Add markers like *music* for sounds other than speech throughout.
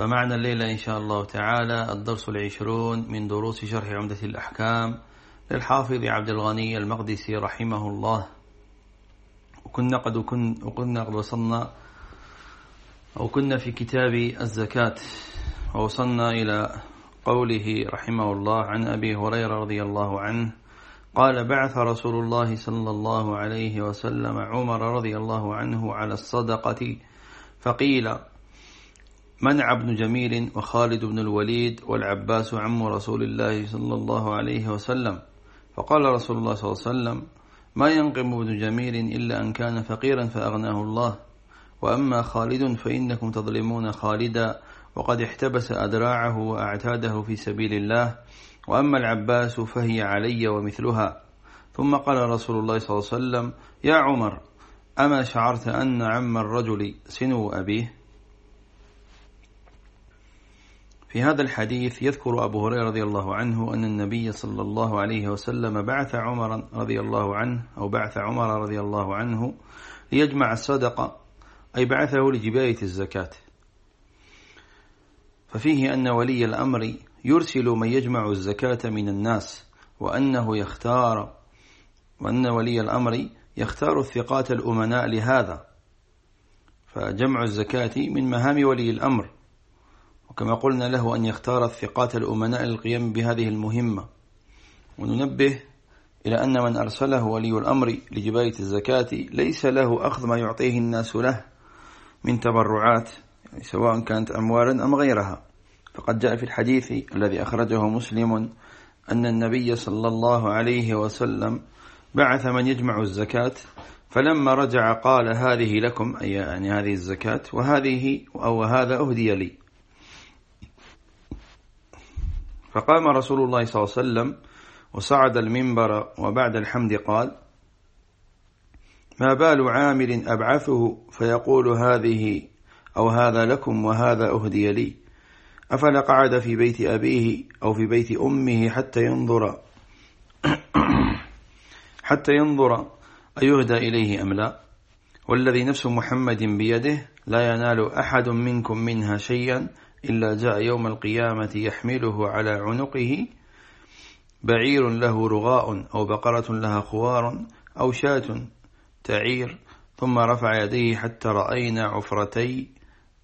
فمعنا الليلة إن شاء الله تعالى الدرس العشرون من دروس شرح عمدة الأحكام للحافظ عبد الغني المقدسي رحمه الله. وكنا قد وكنا قد وصلنا أو كنا في كتاب الزكاة ووصلنا إلى قوله رحمه الله عن أبي هريرة رضي الله عنه قال بعث رسول الله صلى الله عليه وسلم عمر رضي الله عنه على الصدقة فقيل منع ابن جميل وخالد بن الوليد والعباس عم رسول الله صلى الله عليه وسلم. فقال رسول الله صلى الله عليه وسلم ما ينقم ابن جميل إلا أن كان فقيرا فأغناه الله. وأما خالد فإنكم تظلمون خالدا وقد احتبس أدراعه وأعتاده في سبيل الله. وأما العباس فهي علي ومثلها. ثم قال رسول الله صلى الله عليه وسلم يا عمر أما شعرت أن عم الرجل سنو أبيه؟ في هذا الحديث يذكر أبو هريرة رضي الله عنه أن النبي صلى الله عليه وسلم بعث عمر رضي الله عنه أو بعث عمر رضي الله عنه ليجمع الصدقة أي بعثه لجباية الزكاة. ففيه أن ولي الأمر يرسل من يجمع الزكاة من الناس وأنه يختار وأن ولي الأمر يختار الثقات الأمناء لهذا. فجمع الزكاة من مهام ولي الأمر. وكما قلنا له أن يختار الثقات الأمناء للقيام بهذه المهمة. وننبه إلى أن من أرسله ولي الأمر لجباية الزكاة ليس له أخذ ما يعطيه الناس له من تبرعات يعني سواء كانت أموالا أم غيرها. فقد جاء في الحديث الذي أخرجه مسلم أن النبي صلى الله عليه وسلم بعث من يجمع الزكاة فلما رجع قال هذه لكم أي يعني هذه الزكاة وهذه أو هذا أهدي لي. فقام رسول الله صلى الله عليه وسلم وصعد المنبر وبعد الحمد قال ما بال عامل أبعثه فيقول هذه أو هذا لكم وهذا أهدي لي. أفلا قعد في بيت أبيه أو في بيت أمه حتى ينظر حتى ينظر أيهدى إليه أم لا؟ والذي نفس محمد بيده لا ينال أحد منكم منها شيئا إلا جاء يوم القيامة يحمله على عنقه بعير له رغاء أو بقرة لها خوار أو شاة تعير ثم رفع يديه حتى رأينا عفرتي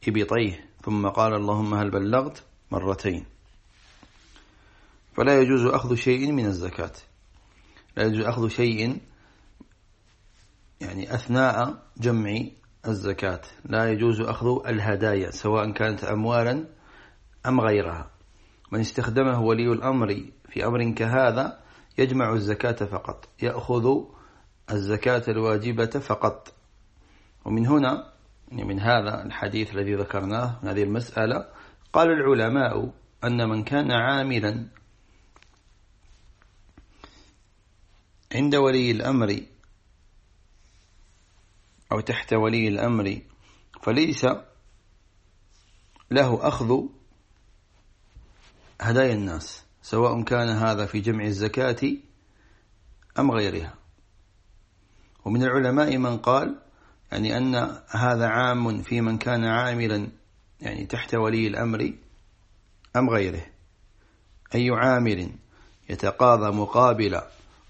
إبطيه ثم قال اللهم هل بلغت مرتين. فلا يجوز أخذ شيء من الزكاة. لا يجوز أخذ شيء يعني أثناء جمع الزكاة. لا يجوز أخذ الهدايا سواء كانت أموالا أم غيرها. من استخدمه ولي الأمر في أمر كهذا يجمع الزكاة فقط يأخذ الزكاة الواجبة فقط. ومن هنا يعني من هذا الحديث الذي ذكرناه من هذه المسألة قال العلماء أن من كان عاملا عند ولي الأمر أو تحت ولي الأمر فليس له أخذ هدايا الناس سواء كان هذا في جمع الزكاة أم غيرها. ومن العلماء من قال يعني أن هذا عام في من كان عاملا يعني تحت ولي الأمر أم غيره. أي عامل يتقاضى مقابل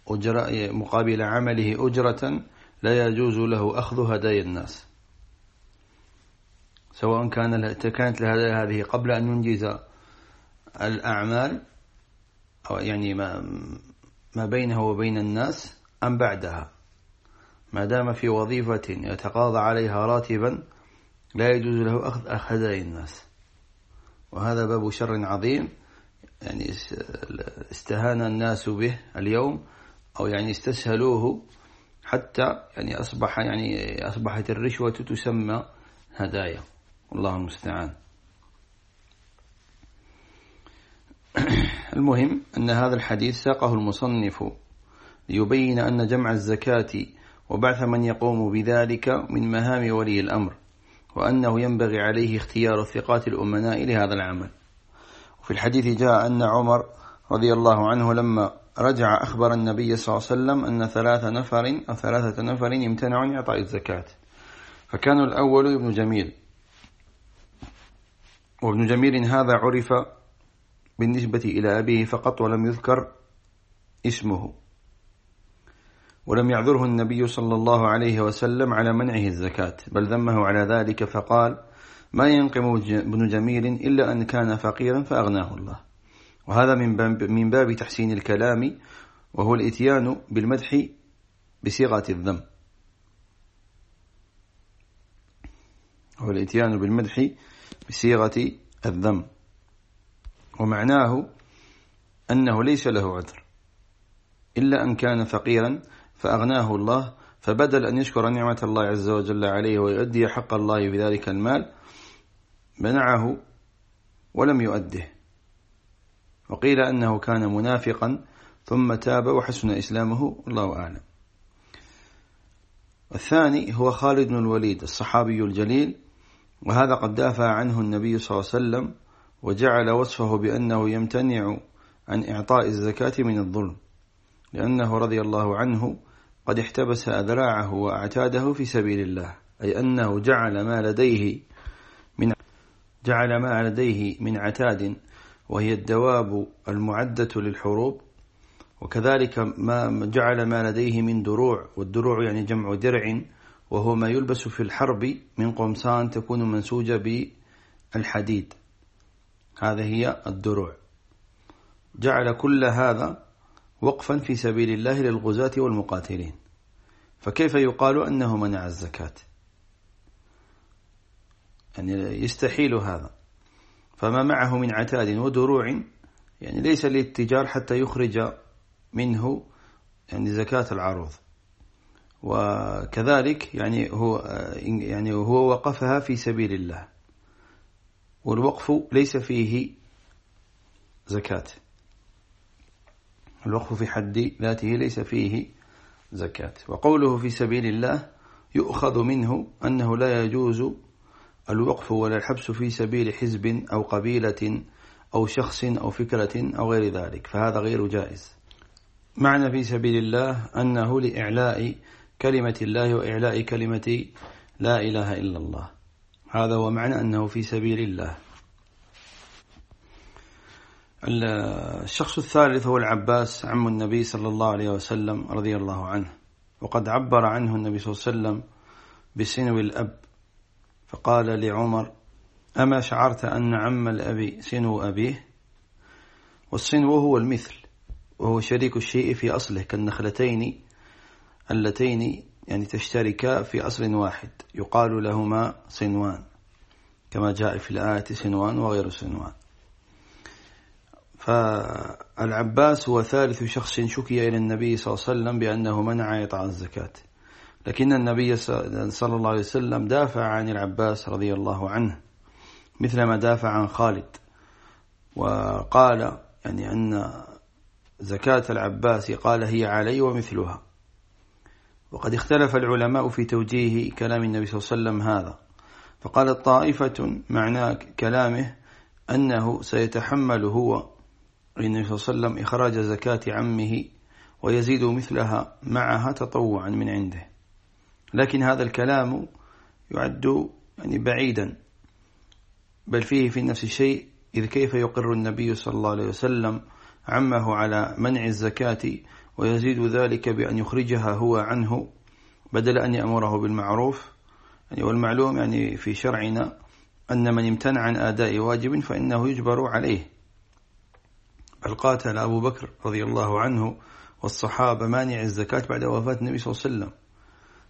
أجر مقابل عمله أجرة لا يجوز له أخذ هدايا الناس. سواء كان كانت الهدايا هذه قبل أن ينجز الأعمال أو يعني ما, ما بينه وبين الناس أم بعدها. ما دام في وظيفة يتقاضى عليها راتبا لا يجوز له أخذ هدايا الناس. وهذا باب شر عظيم. يعني استهان الناس به اليوم أو يعني استسهلوه حتى يعني أصبح يعني أصبحت الرشوة تسمى هدايا. والله المستعان. *clears throat* المهم أن هذا الحديث ساقه المصنف ليبين أن جمع الزكاة وبعث من يقوم بذلك من مهام ولي الأمر وأنه ينبغي عليه اختيار الثقات الأمناء لهذا العمل. وفي الحديث جاء أن عمر رضي الله عنه لما رجع أخبر النبي صلى الله عليه وسلم أن ثلاث نفر أو ثلاثة نفر يمتنعوا عن إعطاء الزكاة. فكان الأول ابن جميل. وابن جميل هذا عرف بالنسبة إلى أبيه فقط ولم يذكر اسمه. ولم يعذره النبي صلى الله عليه وسلم على منعه الزكاة بل ذمه على ذلك فقال ما ينقم ابن جميل إلا أن كان فقيرا فأغناه الله. وهذا من باب تحسين الكلام وهو الإتيان بالمدح بصيغة الذم. هو الإتيان بالمدح بصيغة الذم. ومعناه أنه ليس له عذر. إلا أن كان فقيرا فأغناه الله فبدل أن يشكر نعمة الله عز وجل عليه ويؤدي حق الله في ذلك المال منعه ولم يؤده. وقيل أنه كان منافقا ثم تاب وحسن إسلامه الله أعلم. الثاني هو خالد بن الوليد الصحابي الجليل وهذا قد دافع عنه النبي صلى الله عليه وسلم وجعل وصفه بأنه يمتنع عن إعطاء الزكاة من الظلم لأنه رضي الله عنه قد احتبس أذراعه وأعتاده في سبيل الله أي أنه جعل ما لديه من جعل ما لديه من عتاد وهي الدواب المعدة للحروب وكذلك ما جعل ما لديه من دروع والدروع يعني جمع درع وهو ما يلبس في الحرب من قمصان تكون منسوجة بالحديد. هذه هي الدروع. جعل كل هذا وقفا في سبيل الله للغزاة والمقاتلين. فكيف يقال أنه منع الزكاة؟ يعني يستحيل هذا. فما معه من عتاد ودروع يعني ليس للتجار حتى يخرج منه يعني زكاة العروض. وكذلك يعني هو يعني هو وقفها في سبيل الله. والوقف ليس فيه زكاة. الوقف في حد ذاته ليس فيه زكاة. وقوله في سبيل الله يؤخذ منه أنه لا يجوز الوقف ولا الحبس في سبيل حزب أو قبيلة أو شخص أو فكرة أو غير ذلك فهذا غير جائز. معنى في سبيل الله أنه لإعلاء كلمة الله وإعلاء كلمة لا إله إلا الله. هذا هو معنى أنه في سبيل الله. الشخص الثالث هو العباس عم النبي صلى الله عليه وسلم رضي الله عنه. وقد عبر عنه النبي صلى الله عليه وسلم بسنو الأب. فقال لعمر أما شعرت أن عم الأب سنو أبيه؟ والسنو هو المثل وهو شريك الشيء في أصله كالنخلتين اللتين يعني تشتركا في أصل واحد يقال لهما صنوان كما جاء في الآية صنوان وغير صنوان. فالعباس هو ثالث شخص شكي إلى النبي صلى الله عليه وسلم بأنه منع إطاع الزكاة. لكن النبي صلى الله عليه وسلم دافع عن العباس رضي الله عنه مثل ما دافع عن خالد. وقال يعني أن زكاة العباس قال هي علي ومثلها. وقد اختلف العلماء في توجيه كلام النبي صلى الله عليه وسلم هذا. فقالت طائفة معنى كلامه أنه سيتحمل هو النبي صلى الله عليه وسلم إخراج زكاة عمه ويزيد مثلها معها تطوعا من عنده. لكن هذا الكلام يعد يعني بعيدا بل فيه في نفس الشيء إذ كيف يقر النبي صلى الله عليه وسلم عمه على منع الزكاة ويزيد ذلك بأن يخرجها هو عنه بدل أن يأمره بالمعروف؟ يعني والمعلوم يعني في شرعنا أن من امتنع عن آداء واجب فإنه يجبر عليه. بل قاتل أبو بكر رضي الله عنه والصحابة مانع الزكاة بعد وفاة النبي صلى الله عليه وسلم.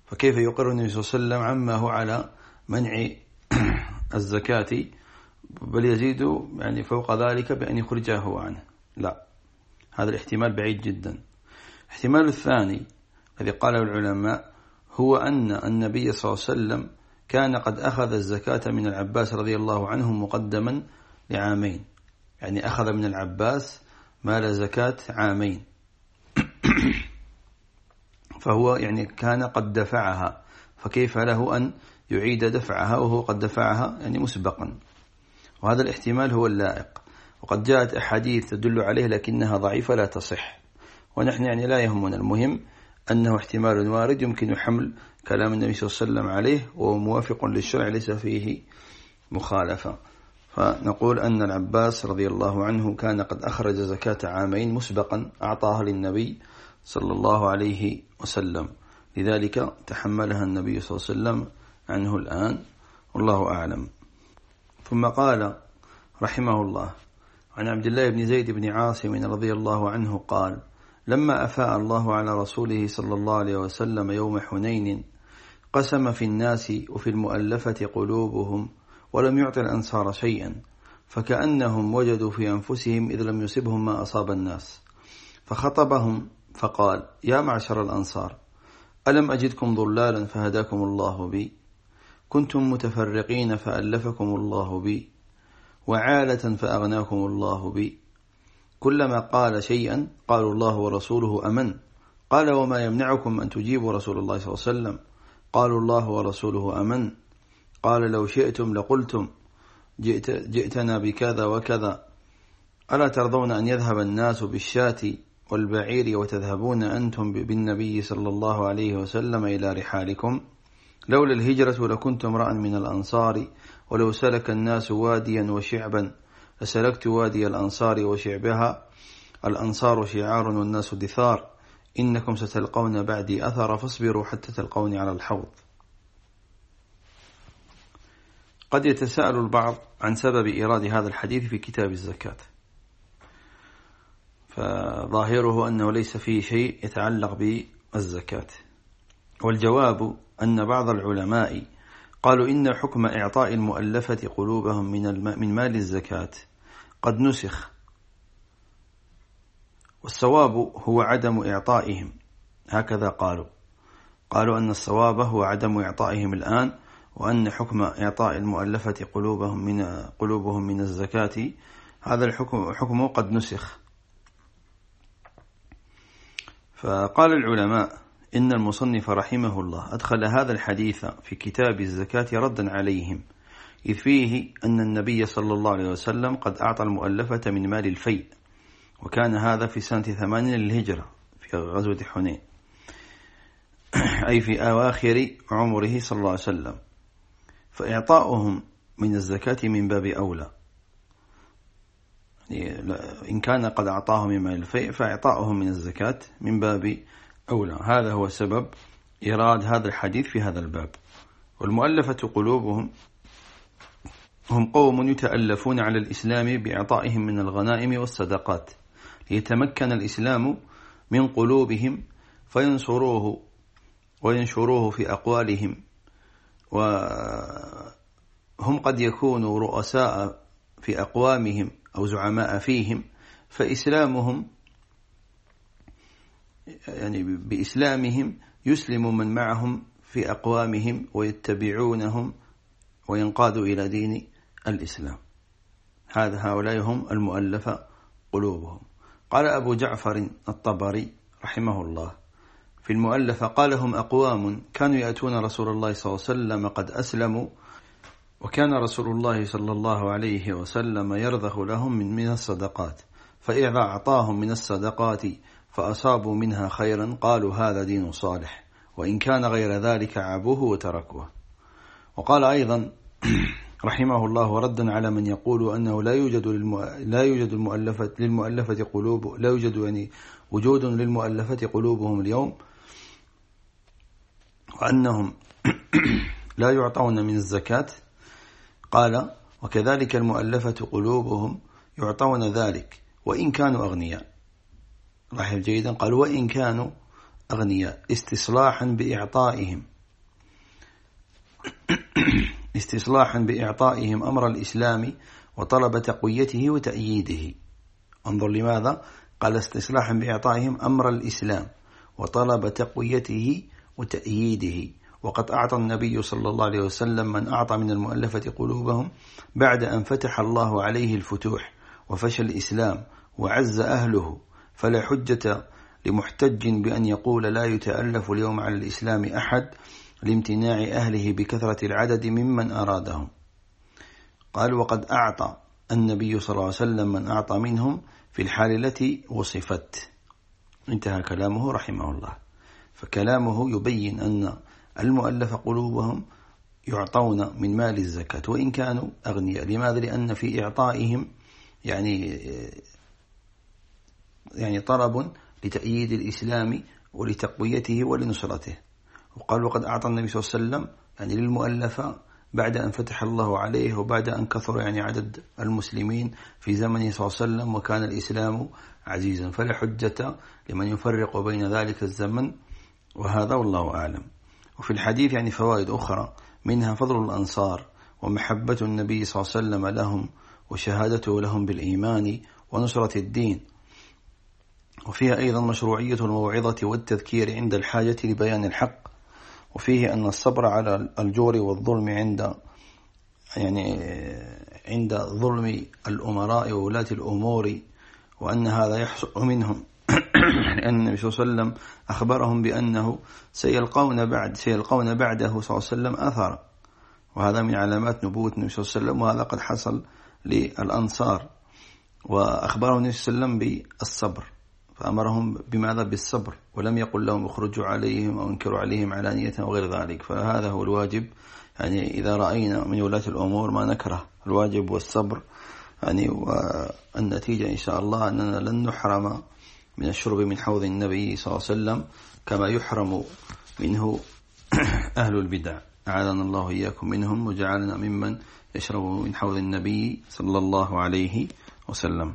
فكيف يقر النبي صلى الله عليه وسلم عمه على منع *clears throat* الزكاة بل يزيد يعني فوق ذلك بأن يخرجه هو عنه؟ لا. هذا الاحتمال بعيد جدا. الاحتمال الثاني الذي قاله العلماء هو أن النبي صلى الله عليه وسلم كان قد أخذ الزكاة من العباس رضي الله عنه مقدما لعامين. يعني أخذ من العباس مال زكاة عامين. *clears throat* فهو يعني كان قد دفعها. فكيف له أن يعيد دفعها وهو قد دفعها؟ يعني مسبقا. وهذا الاحتمال هو اللائق. وقد جاءت أحاديث تدل عليه لكنها ضعيفة لا تصح. ونحن يعني لا يهمنا. المهم أنه احتمال وارد يمكن حمل كلام النبي صلى الله عليه وسلم عليه وهو موافق للشرع ليس فيه مخالفة. فنقول أن العباس رضي الله عنه كان قد أخرج زكاة عامين مسبقا أعطاها للنبي صلى الله عليه وسلم. لذلك تحملها النبي صلى الله عليه وسلم عنه الآن. والله أعلم. ثم قال رحمه الله عن عبد الله بن زيد بن عاصم رضي الله عنه قال لما أفاء الله على رسوله صلى الله عليه وسلم يوم حنين قسم في الناس وفي المؤلفة قلوبهم ولم يعط الأنصار شيئا فكأنهم وجدوا في أنفسهم إذ لم يصبهم ما أصاب الناس فخطبهم فقال يا معشر الأنصار ألم أجدكم ضلالا فهداكم الله بي؟ كنتم متفرقين فألفكم الله بي وعالة فأغناكم الله بي. كلما قال شيئا قالوا الله ورسوله أمن. قال وما يمنعكم أن تجيبوا رسول الله صلى الله عليه وسلم؟ قالوا الله ورسوله أمن. قال لو شئتم لقلتم جئت جئتنا بكذا وكذا. ألا ترضون أن يذهب الناس بالشاة والبعير وتذهبون أنتم بالنبي صلى الله عليه وسلم إلى رحالكم. لولا الهجرة لكنت امرأ من الأنصار ولو سلك الناس واديا وشعبا لسلكت وادي الأنصار وشعبها. الأنصار شعار والناس دثار. إنكم ستلقون بعدي أثر فاصبروا حتى تلقوني على الحوض. قد يتساءل البعض عن سبب إيراد هذا الحديث في كتاب الزكاة. فظاهره أنه ليس فيه شيء يتعلق بالزكاة. والجواب أن بعض العلماء قالوا إن حكم إعطاء المؤلفة قلوبهم من, من مال الزكاة قد نسخ. والصواب هو عدم إعطائهم. هكذا قالوا. قالوا أن الصواب هو عدم إعطائهم الآن وأن حكم إعطاء المؤلفة قلوبهم من قلوبهم من الزكاة. هذا الحكم حكمه قد نسخ. فقال العلماء إن المصنف رحمه الله أدخل هذا الحديث في كتاب الزكاة ردا عليهم إذ فيه أن النبي صلى الله عليه وسلم قد أعطى المؤلفة من مال الفيء وكان هذا في سنة ثمانين للهجرة في غزوة حنين أي في أواخر عمره صلى الله عليه وسلم فإعطاؤهم من الزكاة من باب أولى. إن كان قد أعطاهم من مال الفيء فإعطاؤهم من الزكاة من باب أولى. هذا هو سبب إيراد هذا الحديث في هذا الباب. والمؤلفة قلوبهم هم قوم يتألفون على الإسلام بإعطائهم من الغنائم والصدقات. ليتمكن الإسلام من قلوبهم فينصروه وينشروه في أقوالهم. وهم قد يكونوا رؤساء في أقوامهم. أو زعماء فيهم فإسلامهم يعني بإسلامهم يسلم من معهم في أقوامهم ويتبعونهم وينقادوا إلى دين الإسلام. هذا هؤلاء هم المؤلفة قلوبهم. قال أبو جعفر الطبري رحمه الله في المؤلفة قال هم أقوام كانوا يأتون رسول الله صلى الله عليه وسلم قد أسلموا وكان رسول الله صلى الله عليه وسلم يرضخ لهم من من الصدقات فإذا أعطاهم من الصدقات فأصابوا منها خيرا قالوا هذا دين صالح وإن كان غير ذلك عابوه وتركوه وقال أيضا *clears throat* رحمه الله ردا على من يقول أنه لا يوجد. لا يوجد المؤلفة للمؤلفة قلوب لا يوجد يعني وجود للمؤلفة قلوبهم اليوم وأنهم *clears throat* لا يعطون من الزكاة قال وكذلك المؤلفة قلوبهم يعطون ذلك وإن كانوا أغنياء. لاحظ جيدا قال وإن كانوا أغنياء استصلاحا بإعطائهم. *coughs* استصلاحا بإعطائهم أمر الإسلام وطلب تقويته وتأييده. انظر لماذا؟ قال استصلاحا بإعطائهم أمر الإسلام وطلب تقويته وتأييده. وقد أعطى النبي صلى الله عليه وسلم من أعطى من المؤلفة قلوبهم بعد أن فتح الله عليه الفتوح وفشل الإسلام وعز أهله فلا حجة لمحتج بأن يقول لا يتألف اليوم على الإسلام أحد لامتناع أهله بكثرة العدد ممن أرادهم. قال وقد أعطى النبي صلى الله عليه وسلم من أعطى منهم في الحال التي وصفت انتهى كلامه رحمه الله. فكلامه يبين أن المؤلف قلوبهم يعطون من مال الزكاة وإن كانوا أغنياء. لماذا؟ لأن في إعطائهم يعني يعني طلب لتأييد الإسلام ولتقويته ولنصرته. وقال وقد أعطى النبي صلى الله عليه وسلم يعني للمؤلفة بعد أن فتح الله عليه وبعد أن كثر يعني عدد المسلمين في زمنه صلى الله عليه وسلم وكان الإسلام عزيزا. فلا حجة لمن يفرق بين ذلك الزمن وهذا والله أعلم. وفي الحديث يعني فوائد أخرى منها فضل الأنصار ومحبة النبي صلى الله عليه وسلم لهم وشهادته لهم بالإيمان ونصرة الدين. وفيها أيضا مشروعية الموعظة والتذكير عند الحاجة لبيان الحق. وفيه أن الصبر على الجور والظلم عند يعني عند ظلم الأمراء وولاة الأمور وأن هذا يحصل منهم. *clears throat* لأن النبي صلى الله عليه وسلم أخبرهم بأنه سيلقون بعد سيلقون بعده صلى الله عليه وسلم أثر وهذا من علامات نبوة النبي صلى الله عليه وسلم وهذا قد حصل للأنصار. وأخبرهم النبي صلى الله عليه وسلم بالصبر. فأمرهم بماذا؟ بالصبر. ولم يقل لهم اخرجوا عليهم أو انكروا عليهم علانية وغير ذلك. فهذا هو الواجب. يعني إذا رأينا من ولاة الأمور ما نكره. الواجب والصبر. يعني والنتيجة إن شاء الله أننا لن نحرم من الشرب من حوض النبي صلى الله عليه وسلم كما يحرم منه *clears throat* أهل البدع. أعاذنا الله إياكم منهم وجعلنا ممن يشرب من حوض النبي صلى الله عليه وسلم.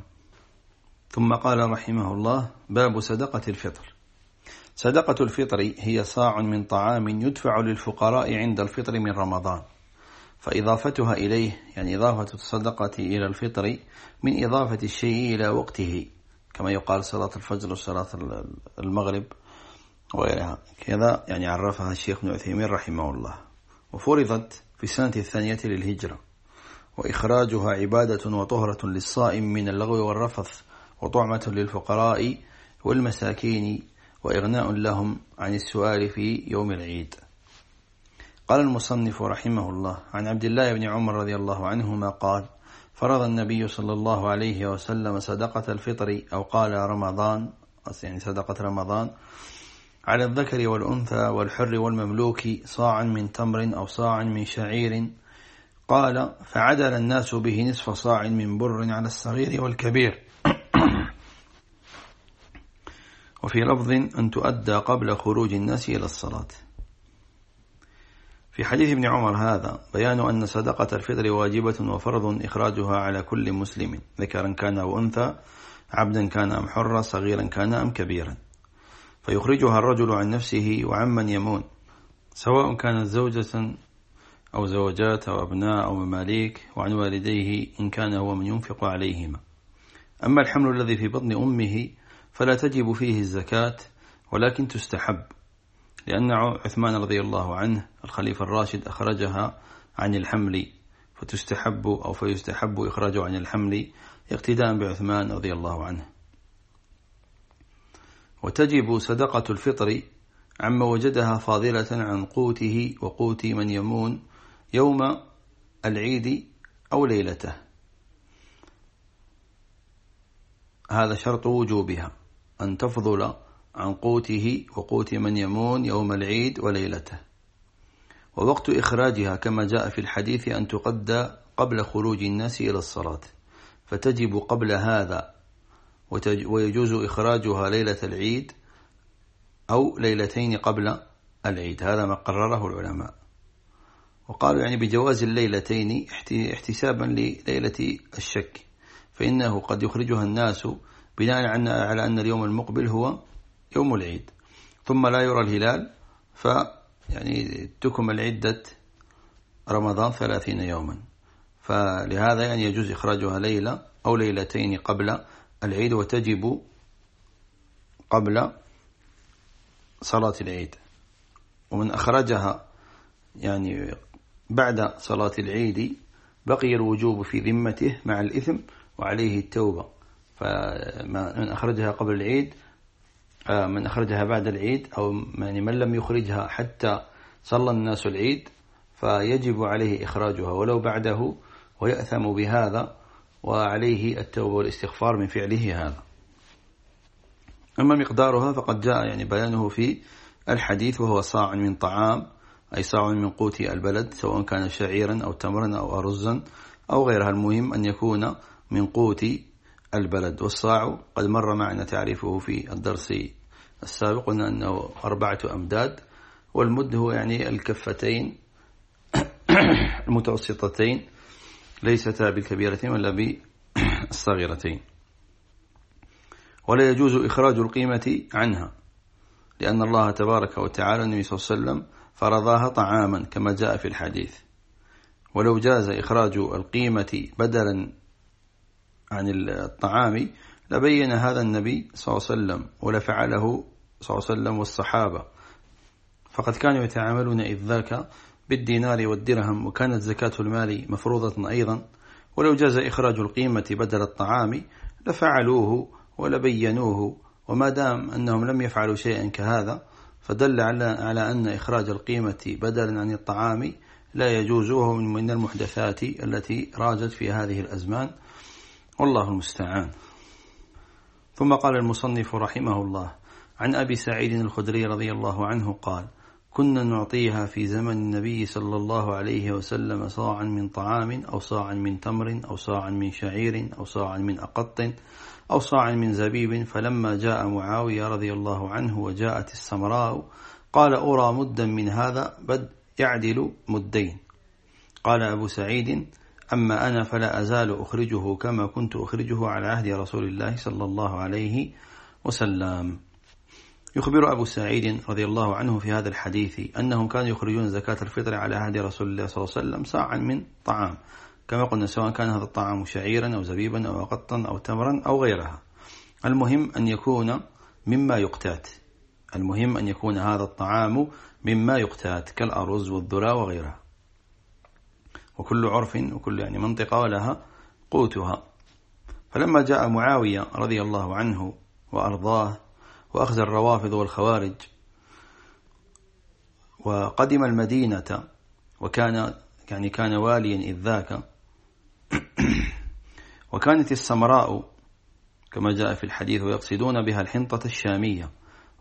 ثم قال رحمه الله باب صدقة الفطر. صدقة الفطر هي صاع من طعام يدفع للفقراء عند الفطر من رمضان. فإضافتها إليه يعني إضافة الصدقة إلى الفطر من إضافة الشيء إلى وقته. كما يقال صلاة الفجر وصلاة المغرب وغيرها. كذا يعني عرفها الشيخ ابن عثيمين رحمه الله. وفرضت في السنة الثانية للهجرة. وإخراجها عبادة وطهرة للصائم من اللغو والرفث وطعمة للفقراء والمساكين وإغناء لهم عن السؤال في يوم العيد. قال المصنف رحمه الله عن عبد الله بن عمر رضي الله عنهما قال فرض النبي صلى الله عليه وسلم صدقة الفطر أو قال رمضان يعني صدقة رمضان على الذكر والأنثى والحر والمملوك صاعا من تمر أو صاعا من شعير. قال فعدل الناس به نصف صاع من بر على الصغير والكبير. *coughs* وفي لفظ أن تؤدى قبل خروج الناس إلى الصلاة. في حديث ابن عمر هذا بيان أن صدقة الفطر واجبة وفرض إخراجها على كل مسلم ذكرا كان أو أنثى عبدا كان أم حرا صغيرا كان أم كبيرا. فيخرجها الرجل عن نفسه وعمن يمون سواء كانت زوجة أو زوجات أو أبناء أو مماليك وعن والديه إن كان هو من ينفق عليهما. أما الحمل الذي في بطن أمه فلا تجب فيه الزكاة ولكن تستحب. لأن عثمان رضي الله عنه الخليفة الراشد أخرجها عن الحمل فتستحب أو فيستحب إخراجه عن الحمل اقتداء بعثمان رضي الله عنه. وتجب صدقة الفطر عما وجدها فاضلة عن قوته وقوت من يمون يوم العيد أو ليلته. هذا شرط وجوبها أن تفضل عن قوته وقوت من يمون يوم العيد وليلته. ووقت إخراجها كما جاء في الحديث أن تقدى قبل خروج الناس إلى الصلاة. فتجب قبل هذا ويجوز إخراجها ليلة العيد أو ليلتين قبل العيد. هذا ما قرره العلماء. وقالوا يعني بجواز الليلتين احتسابا لليلة الشك فإنه قد يخرجها الناس بناء على أن اليوم المقبل هو يوم العيد. ثم لا يرى الهلال ف يعني تكمل عدة رمضان ثلاثين يوما. فلهذا يعني يجوز إخراجها ليلة أو ليلتين قبل العيد وتجب قبل صلاة العيد. ومن أخرجها يعني بعد صلاة العيد بقي الوجوب في ذمته مع الإثم وعليه التوبة. فمن أخرجها قبل العيد من أخرجها بعد العيد أو يعني من لم يخرجها حتى صلى الناس العيد فيجب عليه إخراجها ولو بعده ويأثم بهذا وعليه التوبة والاستغفار من فعله هذا. أما مقدارها فقد جاء يعني بيانه في الحديث وهو صاع من طعام أي صاع من قوت البلد سواء كان شعيرا أو تمرا أو أرزا أو غيرها. المهم أن يكون من قوت البلد والصاع. قد مر معنا تعريفه في الدرس السابق قلنا أنه أربعة أمداد والمد هو يعني الكفتين *coughs* المتوسطتين ليستا بالكبيرتين ولا بالصغيرتين. ولا يجوز إخراج القيمة عنها لأن الله تبارك وتعالى النبي صلى الله عليه وسلم فرضاها طعاما كما جاء في الحديث. ولو جاز إخراج القيمة بدلا عن الطعام لبين هذا النبي صلى الله عليه وسلم ولفعله صلى الله عليه وسلم والصحابة. فقد كانوا يتعاملون إذ ذاك بالدينار والدرهم وكانت زكاة المال مفروضة أيضا. ولو جاز إخراج القيمة بدل الطعام لفعلوه ولبينوه. وما دام أنهم لم يفعلوا شيئا كهذا فدل على أن إخراج القيمة بدلا عن الطعام لا يجوز وهو من المحدثات التي راجت في هذه الأزمان. والله المستعان. ثم قال المصنف رحمه الله عن أبي سعيد الخدري رضي الله عنه قال كنا نعطيها في زمن النبي صلى الله عليه وسلم صاعا من طعام أو صاعا من تمر أو صاعا من شعير أو صاعا من أقط أو صاعا من زبيب فلما جاء معاوية رضي الله عنه وجاءت السمراء قال أرى مدا من هذا بد يعدل مدين. قال أبو سعيد أما أنا فلا أزال أخرجه كما كنت أخرجه على عهد رسول الله صلى الله عليه وسلم. يخبر أبو سعيد رضي الله عنه في هذا الحديث أنهم كانوا يخرجون زكاة الفطر على عهد رسول الله صلى الله عليه وسلم ساعا من طعام كما قلنا سواء كان هذا الطعام شعيرا أو زبيبا أو قطا أو تمرا أو غيرها. المهم أن يكون مما يقتات. المهم أن يكون هذا الطعام مما يقتات كالأرز والذرة وغيرها. وكل عرف وكل يعني منطقة ولها قوتها. فلما جاء معاوية رضي الله عنه وأرضاه وأخذ الروافض والخوارج وقدم المدينة وكان يعني كان واليا إذ ذاك *clears throat* وكانت السمراء كما جاء في الحديث ويقصدون بها الحنطة الشامية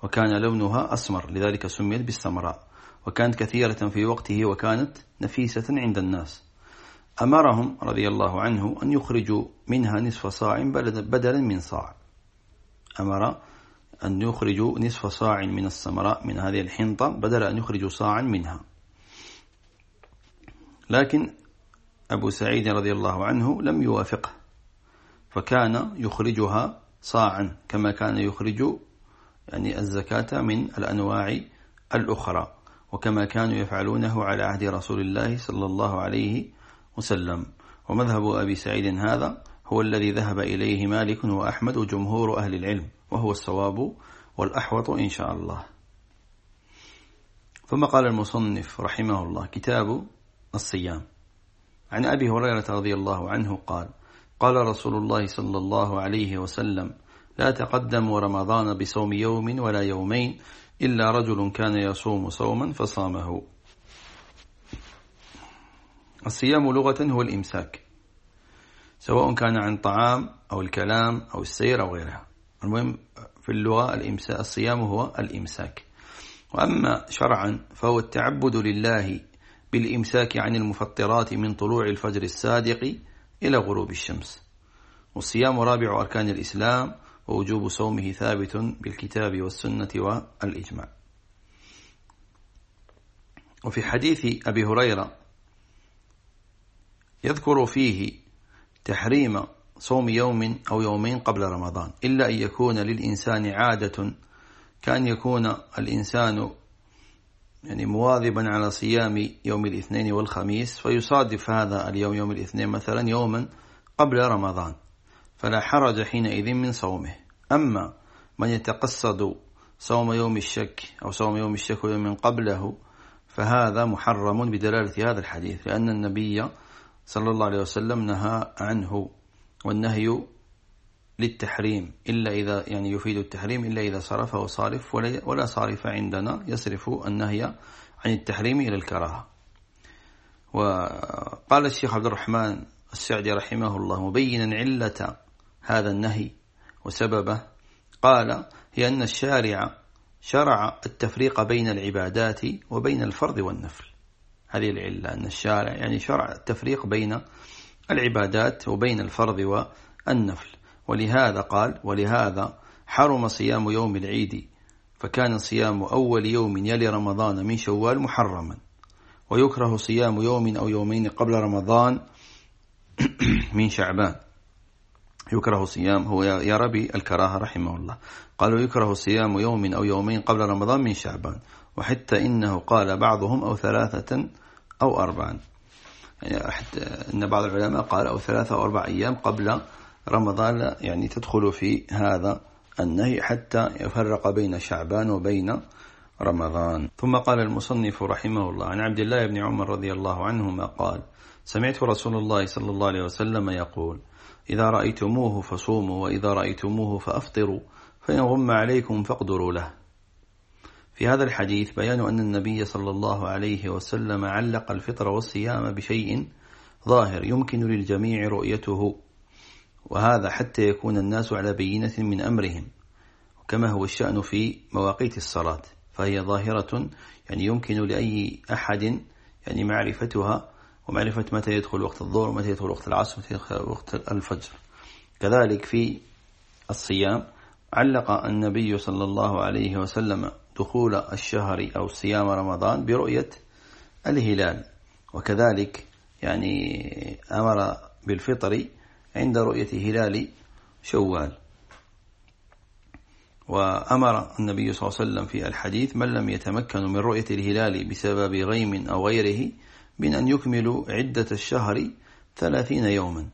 وكان لونها أسمر لذلك سميت بالسمراء. وكانت كثيرة في وقته وكانت نفيسة عند الناس. أمرهم رضي الله عنه أن يخرجوا منها نصف صاع بدلا من صاع. أمر أن يخرجوا نصف صاع من السمراء من هذه الحنطة بدل أن يخرجوا صاعا منها. لكن أبو سعيد رضي الله عنه لم يوافقه فكان يخرجها صاعا كما كان يخرج يعني الزكاة من الأنواع الأخرى. وكما كانوا يفعلونه على عهد رسول الله صلى الله عليه وسلم. ومذهب أبي سعيد هذا هو الذي ذهب إليه مالك وأحمد وجمهور أهل العلم وهو الصواب والأحوط إن شاء الله. ثم قال المصنف رحمه الله كتاب الصيام. عن أبي هريرة رضي الله عنه قال قال رسول الله صلى الله عليه وسلم لا تقدموا رمضان بصوم يوم ولا يومين إلا رجل كان يصوم صوما فصامه. الصيام لغة هو الإمساك سواء كان عن طعام أو الكلام أو السير أو غيرها. المهم في اللغة الصيام هو الإمساك. وأما شرعا فهو التعبد لله بالإمساك عن المفطرات من طلوع الفجر الصادق إلى غروب الشمس. والصيام رابع أركان الإسلام ووجوب صومه ثابت بالكتاب والسنة والإجماع. وفي حديث أبي هريرة يذكر فيه تحريم صوم يوم أو يومين قبل رمضان إلا أن يكون للإنسان عادة كأن يكون الإنسان يعني مواظبا على صيام يوم الاثنين والخميس فيصادف هذا اليوم يوم الاثنين مثلا يوما قبل رمضان فلا حرج حينئذ من صومه. أما من يتقصد صوم يوم الشك أو صوم يوم الشك ويوم قبله فهذا محرم بدلالة هذا الحديث لأن النبي صلى الله عليه وسلم نهى عنه والنهي للتحريم إلا إذا يعني يفيد التحريم إلا إذا صرفه صارف ولا صارف عندنا يصرف النهي عن التحريم إلى الكراهة. وقال الشيخ عبد الرحمن السعدي رحمه الله مبينا علة هذا النهي وسببه قال هي أن الشارع شرع التفريق بين العبادات وبين الفرض والنفل. هذه العلة أن الشارع يعني شرع التفريق بين العبادات وبين الفرض والنفل. ولهذا قال ولهذا حرم صيام يوم العيد فكان صيام أول يوم يلي رمضان من شوال محرما. ويكره صيام يوم أو يومين قبل رمضان *clears throat* من شعبان. يكره صيام. هو يا ربي الكراهة رحمه الله. قالوا يكره صيام يوم أو يومين قبل رمضان من شعبان. وحتى إنه قال بعضهم أو ثلاثة أو أربعا. يعني حتى إن بعض العلماء قال أو ثلاثة أو أربع أيام قبل رمضان يعني تدخل في هذا النهي حتى يفرق بين شعبان وبين رمضان. ثم قال المصنف رحمه الله عن عبد الله بن عمر رضي الله عنهما قال سمعت رسول الله صلى الله عليه وسلم يقول إذا رأيتموه فصوموا وإذا رأيتموه فأفطروا فإن غم عليكم فاقدروا له. في هذا الحديث بيان أن النبي صلى الله عليه وسلم علق الفطر والصيام بشيء ظاهر يمكن للجميع رؤيته وهذا حتى يكون الناس على بينة من أمرهم كما هو الشأن في مواقيت الصلاة فهي ظاهرة يعني يمكن لأي أحد يعني معرفتها ومعرفة متى يدخل وقت الظهر ومتى يدخل وقت العصر ومتى يدخل وقت الفجر. كذلك في الصيام علق النبي صلى الله عليه وسلم دخول الشهر أو صيام رمضان برؤية الهلال. وكذلك يعني أمر بالفطر عند رؤية هلال شوال. وأمر النبي صلى الله عليه وسلم في الحديث من لم يتمكن من رؤية الهلال بسبب غيم أو غيره من أن يكملوا عدة الشهر ثلاثين يوما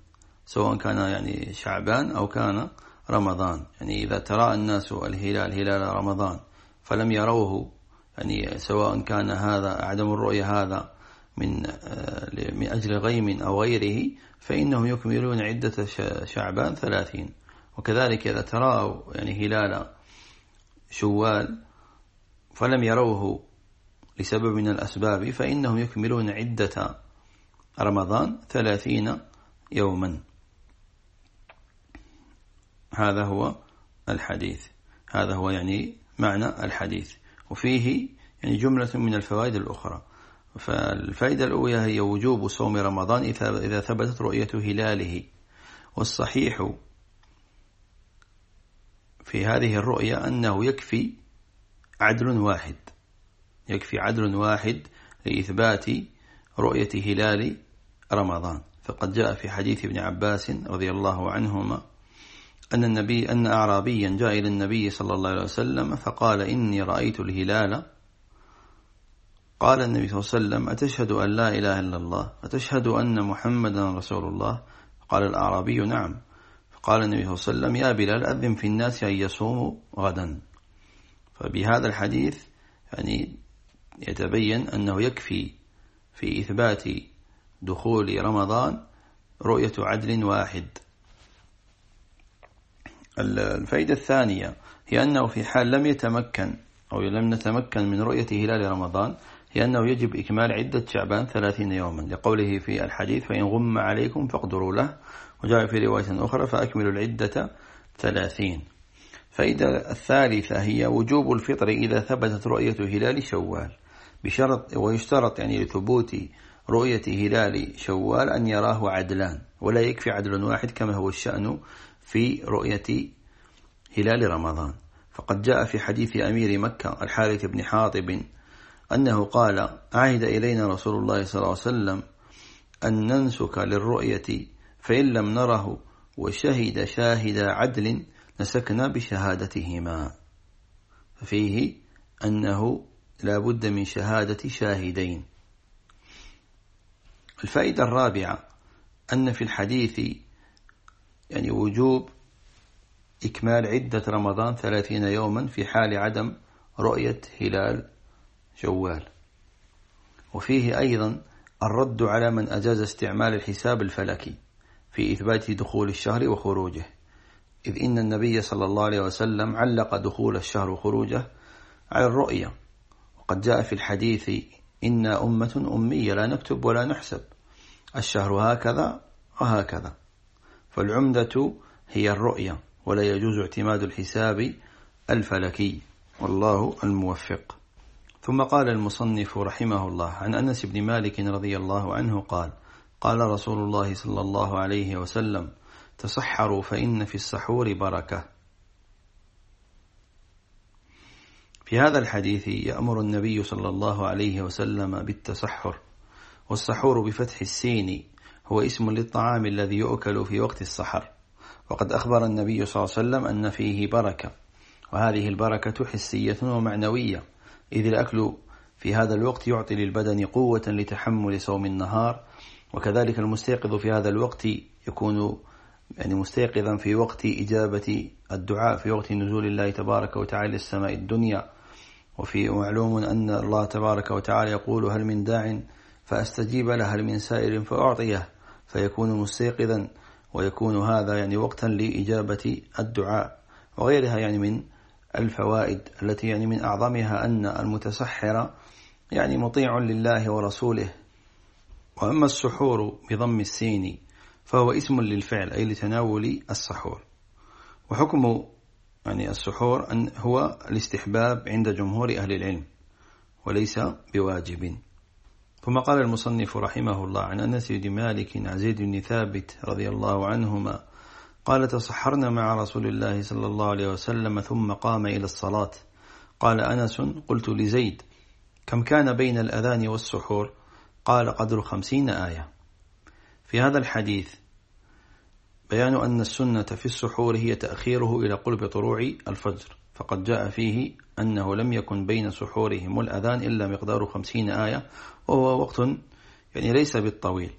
سواء كان يعني شعبان أو كان رمضان. يعني إذا ترى الناس الهلال هلال رمضان فلم يروه يعني سواء كان هذا عدم الرؤية هذا من آه، من أجل غيم أو غيره فإنهم يكملون عدة شعبان ثلاثين. وكذلك إذا تراه يعني هلال شوال فلم يروه لسبب من الأسباب فإنهم يكملون عدة رمضان ثلاثين يوما. هذا هو الحديث. هذا هو يعني معنى الحديث. وفيه يعني جملة من الفوائد الأخرى. فالفائدة الأولى هي وجوب صوم رمضان إذا ثبتت رؤية هلاله. والصحيح في هذه الرؤية أنه يكفي عدل واحد. يكفي عدل واحد لإثبات رؤية هلال رمضان. فقد جاء في حديث ابن عباس رضي الله عنهما أن النبي أن أعرابيا جاء إلى النبي صلى الله عليه وسلم فقال إني رأيت الهلال. قال النبي صلى الله عليه وسلم أتشهد أن لا إله إلا الله أتشهد أن محمدا رسول الله؟ قال الأعرابي نعم. فقال النبي صلى الله عليه وسلم يا بلال أذن في الناس أن يصوموا غدا. فبهذا الحديث يعني يتبين أنه يكفي في إثبات دخول رمضان رؤية عدل واحد. الفائدة الثانية هي أنه في حال لم يتمكن أو لم نتمكن من رؤية هلال رمضان هي أنه يجب إكمال عدة شعبان ثلاثين يوما. لقوله في الحديث فإن غم عليكم فاقدروا له. وجاء في رواية أخرى فأكملوا العدة ثلاثين. فإذا الثالثة هي وجوب الفطر إذا ثبتت رؤية هلال شوال. بشرط ويشترط يعني لثبوت رؤية هلال شوال أن يراه عدلان ولا يكفي عدل واحد كما هو الشأن في رؤية هلال رمضان. فقد جاء في حديث أمير مكة الحارث بن حاطب أنه قال عهد إلينا رسول الله صلى الله عليه وسلم أن ننسك للرؤية فإن لم نره وشهد شاهد عدل نسكنا بشهادتهما ففيه أنه لا بد من شهادة شاهدين. الفائدة الرابعة أن في الحديث يعني وجوب إكمال عدة رمضان ثلاثين يوما في حال عدم رؤية هلال شوال وفيه أيضا الرد على من أجاز استعمال الحساب الفلكي في إثبات دخول الشهر وخروجه إذ إن النبي صلى الله عليه وسلم علق دخول الشهر وخروجه على الرؤية. وقد جاء في الحديث إنا أمة أمية لا نكتب ولا نحسب. الشهر هكذا وهكذا. فالعمدة هي الرؤية ولا يجوز اعتماد الحساب الفلكي. والله الموفق. ثم قال المصنف رحمه الله عن أنس بن مالك رضي الله عنه قال قال رسول الله صلى الله عليه وسلم تصحروا فإن في السحور بركة. في هذا الحديث يأمر النبي صلى الله عليه وسلم بالتسحر والسحور بفتح السين هو اسم للطعام الذي يؤكل في وقت السحر. وقد أخبر النبي صلى الله عليه وسلم أن فيه بركة وهذه البركة حسية ومعنوية إذ الأكل في هذا الوقت يعطي للبدن قوة لتحمل صوم النهار وكذلك المستيقظ في هذا الوقت يكون يعني مستيقظا في وقت إجابة الدعاء في وقت نزول الله تبارك وتعالى السماء الدنيا. وفي معلوم أن الله تبارك وتعالى يقول هل من داع فأستجيب له هل من سائر فأعطيه فيكون مستيقظا ويكون هذا يعني وقتا لإجابة الدعاء. وغيرها يعني من الفوائد التي يعني من أعظمها أن المتسحر يعني مطيع لله ورسوله. وأما السحور بضم السين فهو اسم للفعل أي لتناول السحور. وحكم يعني السحور أن هو الاستحباب عند جمهور أهل العلم وليس بواجب. ثم قال المصنف رحمه الله عن أنس بن مالك عن زيد بن ثابت رضي الله عنهما قال تصحرنا مع رسول الله صلى الله عليه وسلم ثم قام إلى الصلاة. قال أنس قلت لزيد كم كان بين الأذان والسحور؟ قال قدر خمسين آية. في هذا الحديث بيان أن السنة في السحور هي تأخيره إلى قرب طلوع الفجر فقد جاء فيه أنه لم يكن بين سحورهم والأذان إلا مقدار خمسين آية وهو وقت يعني ليس بالطويل.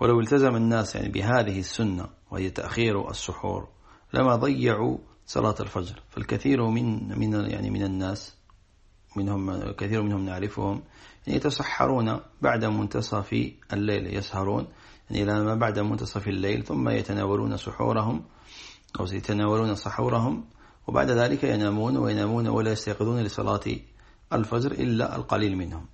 ولو التزم الناس يعني بهذه السنة وهي تأخير السحور لما ضيعوا صلاة الفجر. فالكثير من من يعني من الناس منهم كثير منهم نعرفهم يعني يتسحرون بعد منتصف الليل يسهرون إلى ما بعد منتصف الليل ثم يتناولون سحورهم أو يتناولون سحورهم وبعد ذلك ينامون وينامون ولا يستيقظون لصلاة الفجر إلا القليل منهم.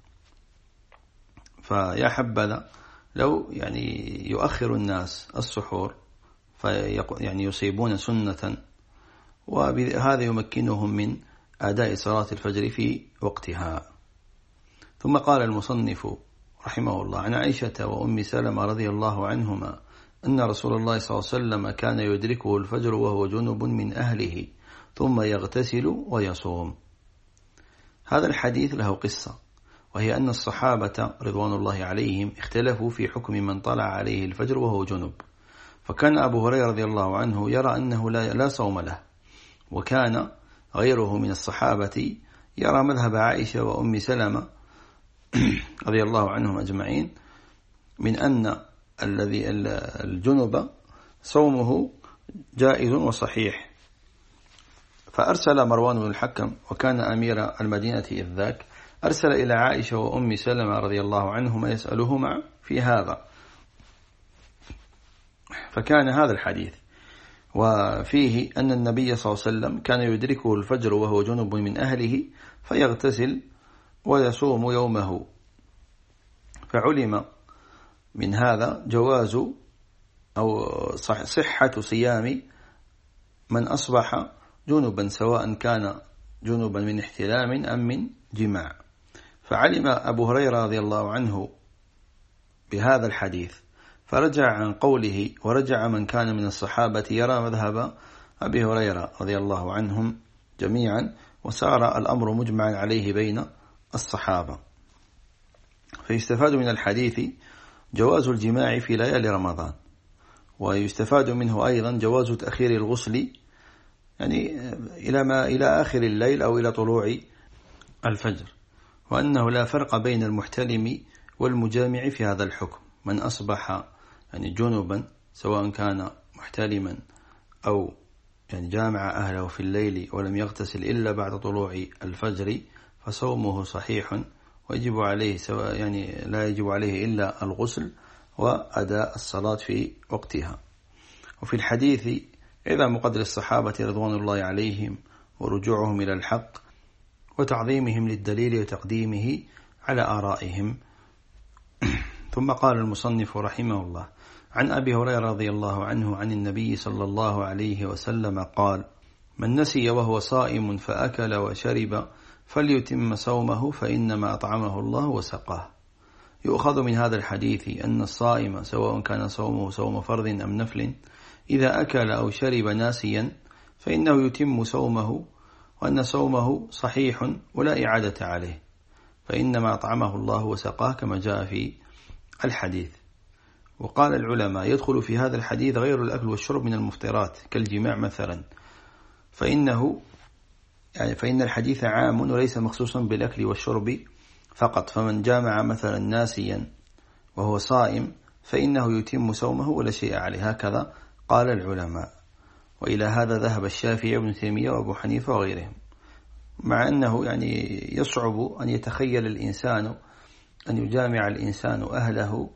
فيا حبذا لو يعني يؤخر الناس السحور يعني يصيبون سنة وهذا يمكنهم من أداء صلاة الفجر في وقتها. ثم قال المصنف رحمه الله عن عائشة وأم سلمة رضي الله عنهما أن رسول الله صلى الله عليه وسلم كان يدركه الفجر وهو جنب من أهله ثم يغتسل ويصوم. هذا الحديث له قصة وهي أن الصحابة رضوان الله عليهم اختلفوا في حكم من طلع عليه الفجر وهو جنب. فكان أبو هريرة رضي الله عنه يرى أنه لا, صوم له وكان غيره من الصحابة يرى مذهب عائشة وأم سلمة *clears throat* رضي الله عنهم أجمعين من أن الذي الجنب صومه جائز وصحيح. فأرسل مروان بن الحكم وكان أمير المدينة إذ ذاك أرسل إلى عائشة وأم سلمة رضي الله عنهما يسألهما في هذا. فكان هذا الحديث. وفيه أن النبي صلى الله عليه وسلم كان يدركه الفجر وهو جنب من أهله فيغتسل ويصوم يومه. فعلم من هذا جواز أو صحة صيام من أصبح جنبا سواء كان جنبا من احتلام أم من جماع. فعلم أبو هريرة رضي الله عنه بهذا الحديث. فرجع عن قوله ورجع من كان من الصحابة يرى مذهب أبي هريرة رضي الله عنهم جميعا وسار الأمر مجمعا عليه بين الصحابة. فيستفاد من الحديث جواز الجماع في ليالي رمضان ويستفاد منه أيضا جواز تأخير الغسل يعني إلى ما إلى آخر الليل أو إلى طلوع الفجر وأنه لا فرق بين المحتلم والمجامع في هذا الحكم. من أصبح يعني جنبا سواء كان محتلما أو يعني جامع أهله في الليل ولم يغتسل إلا بعد طلوع الفجر فصومه صحيح ويجب عليه سواء يعني لا يجب عليه إلا الغسل وأداء الصلاة في وقتها. وفي الحديث إذا مقدر الصحابة رضوان الله عليهم ورجوعهم إلى الحق وتعظيمهم للدليل وتقديمه على آرائهم. *clears throat* ثم قال المصنف رحمه الله عن أبي هريرة رضي الله عنه عن النبي صلى الله عليه وسلم قال من نسي وهو صائم فأكل وشرب فليتم صومه فإنما أطعمه الله وسقاه. يؤخذ من هذا الحديث أن الصائم سواء كان صومه صوم فرض أم نفل إذا أكل أو شرب ناسيا فإنه يتم صومه وأن صومه صحيح ولا إعادة عليه. فإنما أطعمه الله وسقاه كما جاء في الحديث. وقال العلماء يدخل في هذا الحديث غير الأكل والشرب من المفطرات كالجماع مثلا فإنه يعني فإن الحديث عام وليس مخصوصا بالأكل والشرب فقط فمن جامع مثلا ناسيا وهو صائم فإنه يتم صومه ولا شيء عليه. هكذا قال العلماء. وإلى هذا ذهب الشافعي وابن تيمية وأبو حنيفة وغيرهم. مع أنه يعني يصعب أن يتخيل الإنسان أن يجامع الإنسان أهله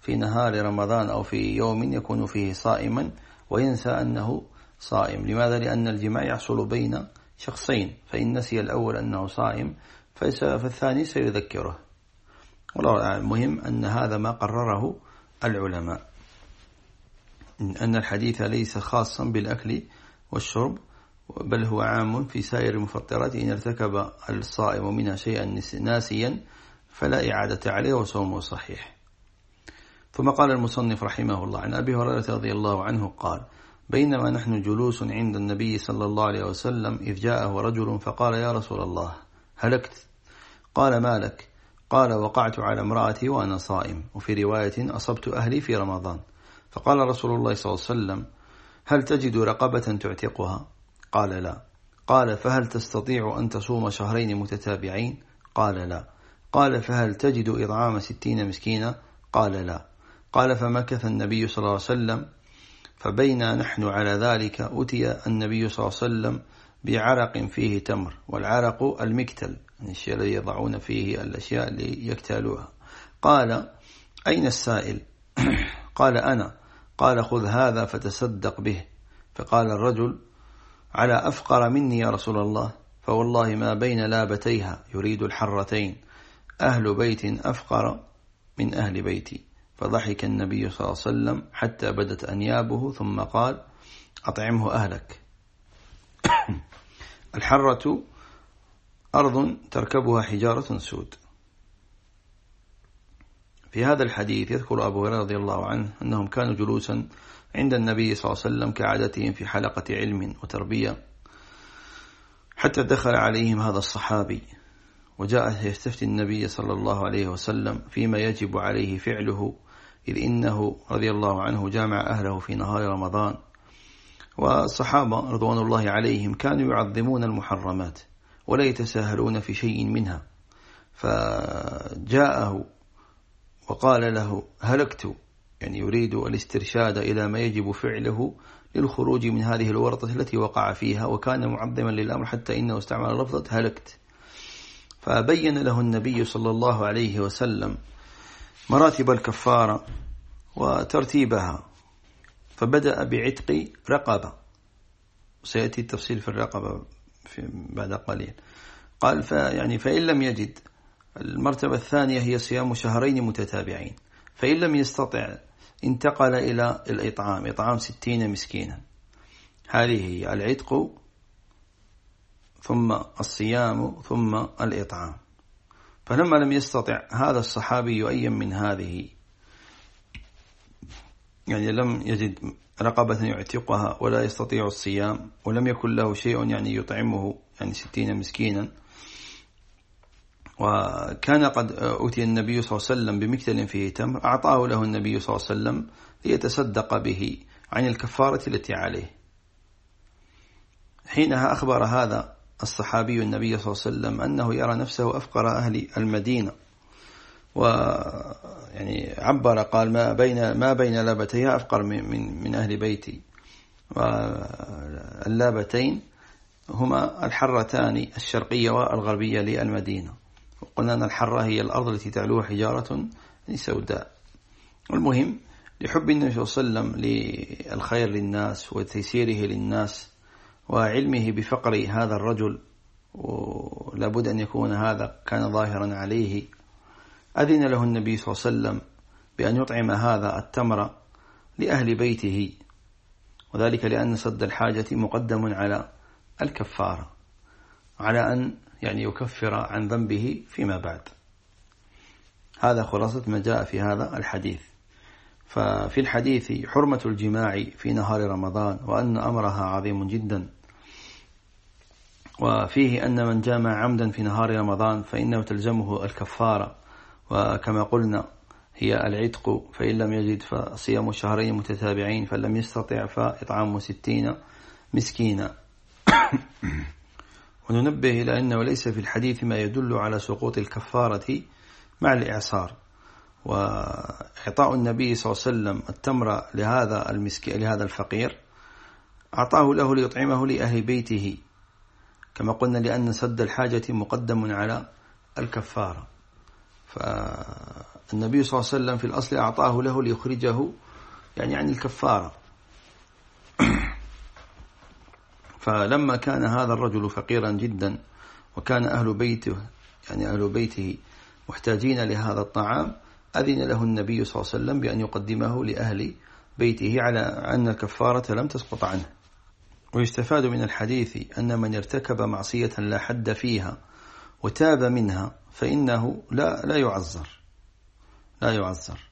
في نهار رمضان أو في يوم يكون فيه صائما وينسى أنه صائم. لماذا؟ لأن الجماع يحصل بين شخصين فإن نسي الأول أنه صائم فالثاني سيذكره. المهم أن هذا ما قرره العلماء. أن الحديث ليس خاصا بالأكل والشرب بل هو عام في سائر المفطرات. إن ارتكب الصائم منها شيئا ناسيا فلا إعادة عليه وصومه صحيح. ثم قال المصنف رحمه الله عن أبي هريرة رضي الله عنه قال بينما نحن جلوس عند النبي صلى الله عليه وسلم إذ جاءه رجل فقال يا رسول الله هلكت؟ قال ما لك؟ قال وقعت على امرأتي وأنا صائم وفي رواية أصبت أهلي في رمضان. فقال رسول الله صلى الله عليه وسلم هل تجد رقبة تعتقها؟ قال لا. قال فهل تستطيع أن تصوم شهرين متتابعين؟ قال لا. قال فهل تجد إطعام ستين مسكينا؟ قال لا. قال فمكث النبي صلى الله عليه وسلم فبينا نحن على ذلك أتي النبي صلى الله عليه وسلم بعرق فيه تمر والعرق المكتل يعني الشيء الذي يضعون فيه الأشياء اللي يكتالوها قال أين السائل؟ *clears throat* قال أنا. قال خذ هذا فتصدق به. فقال الرجل على أفقر مني يا رسول الله؟ فوالله ما بين لابتيها يريد الحرتين. أهل بيت أفقر من أهل بيتي. فضحك النبي صلى الله عليه وسلم حتى بدت أنيابه ثم قال أطعمه أهلك. *coughs* الحرة أرض تركبها حجارة سود. في هذا الحديث يذكر أبو هريرة رضي الله عنه أنهم كانوا جلوسا عند النبي صلى الله عليه وسلم كعادتهم في حلقة علم وتربية حتى دخل عليهم هذا الصحابي. وجاء يستفتي النبي صلى الله عليه وسلم فيما يجب عليه فعله إذ إنه رضي الله عنه جامع أهله في نهار رمضان. والصحابة رضوان الله عليهم كانوا يعظمون المحرمات ولا يتساهلون في شيء منها. فجاءه وقال له هلكت يعني يريد الاسترشاد إلى ما يجب فعله للخروج من هذه الورطة التي وقع فيها وكان معظما للأمر حتى إنه استعمل لفظة هلكت. فبين له النبي صلى الله عليه وسلم مراتب الكفارة وترتيبها فبدأ بعتق رقبة. سيأتي التفصيل في الرقبة في بعد قليل. قال فيعني فإن لم يجد المرتبة الثانية هي صيام شهرين متتابعين. فإن لم يستطع انتقل إلى الإطعام إطعام ستين مسكينا. هذه هي العتق ثم الصيام ثم الإطعام. فلما لم يستطع هذا الصحابي أي من هذه. يعني لم يجد رقبة يعتقها ولا يستطيع الصيام ولم يكن له شيء يعني يطعمه يعني ستين مسكينا. وكان قد أتي النبي صلى الله عليه وسلم بمكتل فيه تمر أعطاه له النبي صلى الله عليه وسلم ليتصدق به عن الكفارة التي عليه. حينها أخبر هذا الصحابي النبي صلى الله عليه وسلم أنه يرى نفسه أفقر أهل المدينة. و يعني عبر قال ما بين ما بين لابتيها أفقر من من, من أهل بيتي. واللابتين هما الحرتان الشرقية والغربية للمدينة. وقلنا أن الحرة هي الأرض التي تعلوها حجارة سوداء المهم لحب النبي صلى الله عليه وسلم للخير للناس وتيسيره للناس وعلمه بفقر هذا الرجل ولابد أن يكون هذا كان ظاهرا عليه. أذن له النبي صلى الله عليه وسلم بأن يطعم هذا التمر لأهل بيته وذلك لأن سد الحاجة مقدم على الكفارة على أن يعني يكفر عن ذنبه فيما بعد. هذا خلاصة ما جاء في هذا الحديث. ففي الحديث حرمة الجماع في نهار رمضان وأن أمرها عظيم جدا. وفيه أن من جامع عمدا في نهار رمضان فإنه تلزمه الكفارة. وكما قلنا هي العتق فإن لم يجد فصيام شهرين متتابعين فلم يستطع فإطعام ستين مسكينا. *coughs* وننبه إلى أنه ليس في الحديث ما يدل على سقوط الكفارة مع الإعصار. وإعطاء النبي صلى الله عليه وسلم التمر لهذا المسكين لهذا الفقير أعطاه له ليطعمه لأهل بيته. كما قلنا لأن سد الحاجة مقدم على الكفارة فالنبي صلى الله عليه وسلم في الأصل أعطاه له ليخرجه يعني عن الكفارة. *clears throat* فلما كان هذا الرجل فقيرا جدا وكان أهل بيته يعني أهل بيته محتاجين لهذا الطعام أذن له النبي صلى الله عليه وسلم بأن يقدمه لأهل بيته على أن الكفارة لم تسقط عنه. ويستفاد من الحديث أن من ارتكب معصية لا حد فيها وتاب منها فإنه لا لا يعذر لا يعذر.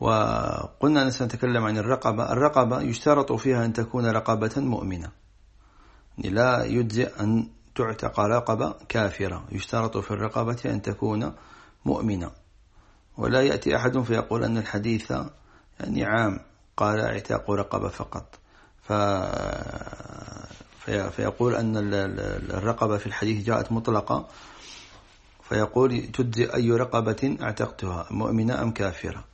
وقلنا سنتكلم عن الرقبة الرقبة يشترط فيها أن تكون رقبة مؤمنة. يعني لا يجزئ أن تعتق رقبة كافرة. يشترط في الرقبة أن تكون مؤمنة. ولا يأتي أحد فيقول أن الحديث يعني عام قال اعتاق رقبة فقط. ف فيقول أن الرقبة في الحديث جاءت مطلقة فيقول تجزي أي رقبة اعتقتها مؤمنة أم كافرة.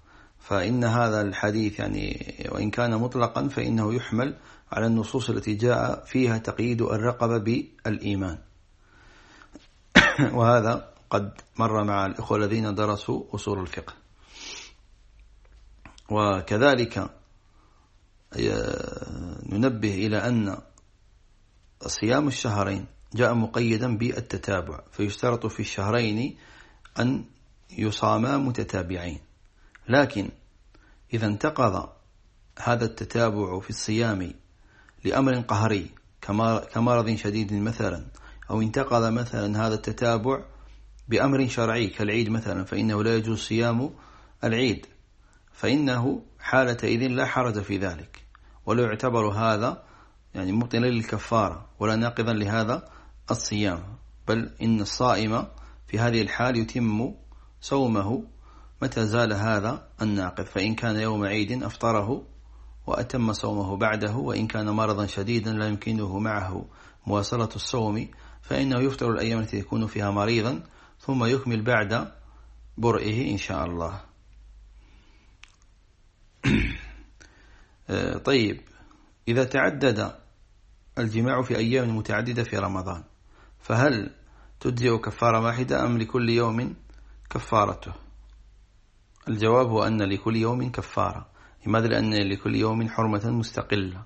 فإن هذا الحديث يعني وإن كان مطلقا فإنه يحمل على النصوص التي جاء فيها تقييد الرقبة بالإيمان. *coughs* وهذا قد مر مع الإخوة الذين درسوا أصول الفقه. وكذلك ننبه إلى أن صيام الشهرين جاء مقيدا بالتتابع فيشترط في الشهرين أن يصاما متتابعين. لكن إذا انتقض هذا التتابع في الصيام لأمر قهري كمرض شديد مثلا أو انتقض مثلا هذا التتابع بأمر شرعي كالعيد مثلا فإنه لا يجوز صيام العيد فإنه حالة إذن لا حرج في ذلك. ولا يعتبر هذا يعني مبطلا للكفارة ولا ناقضا لهذا الصيام. بل إن الصائم في هذه الحال يتم صومه متى زال هذا الناقض. فإن كان يوم عيد أفطره وأتم صومه بعده وإن كان مرضا شديدا لا يمكنه معه مواصلة الصوم فإنه يفطر الأيام التي يكون فيها مريضا ثم يكمل بعد برئه إن شاء الله. *clears throat* طيب. إذا تعدد الجماع في أيام متعددة في رمضان فهل تجزئ كفارة واحدة أم لكل يوم كفارته؟ الجواب هو أن لكل يوم كفارة. لماذا؟ لأن لكل يوم حرمة مستقلة.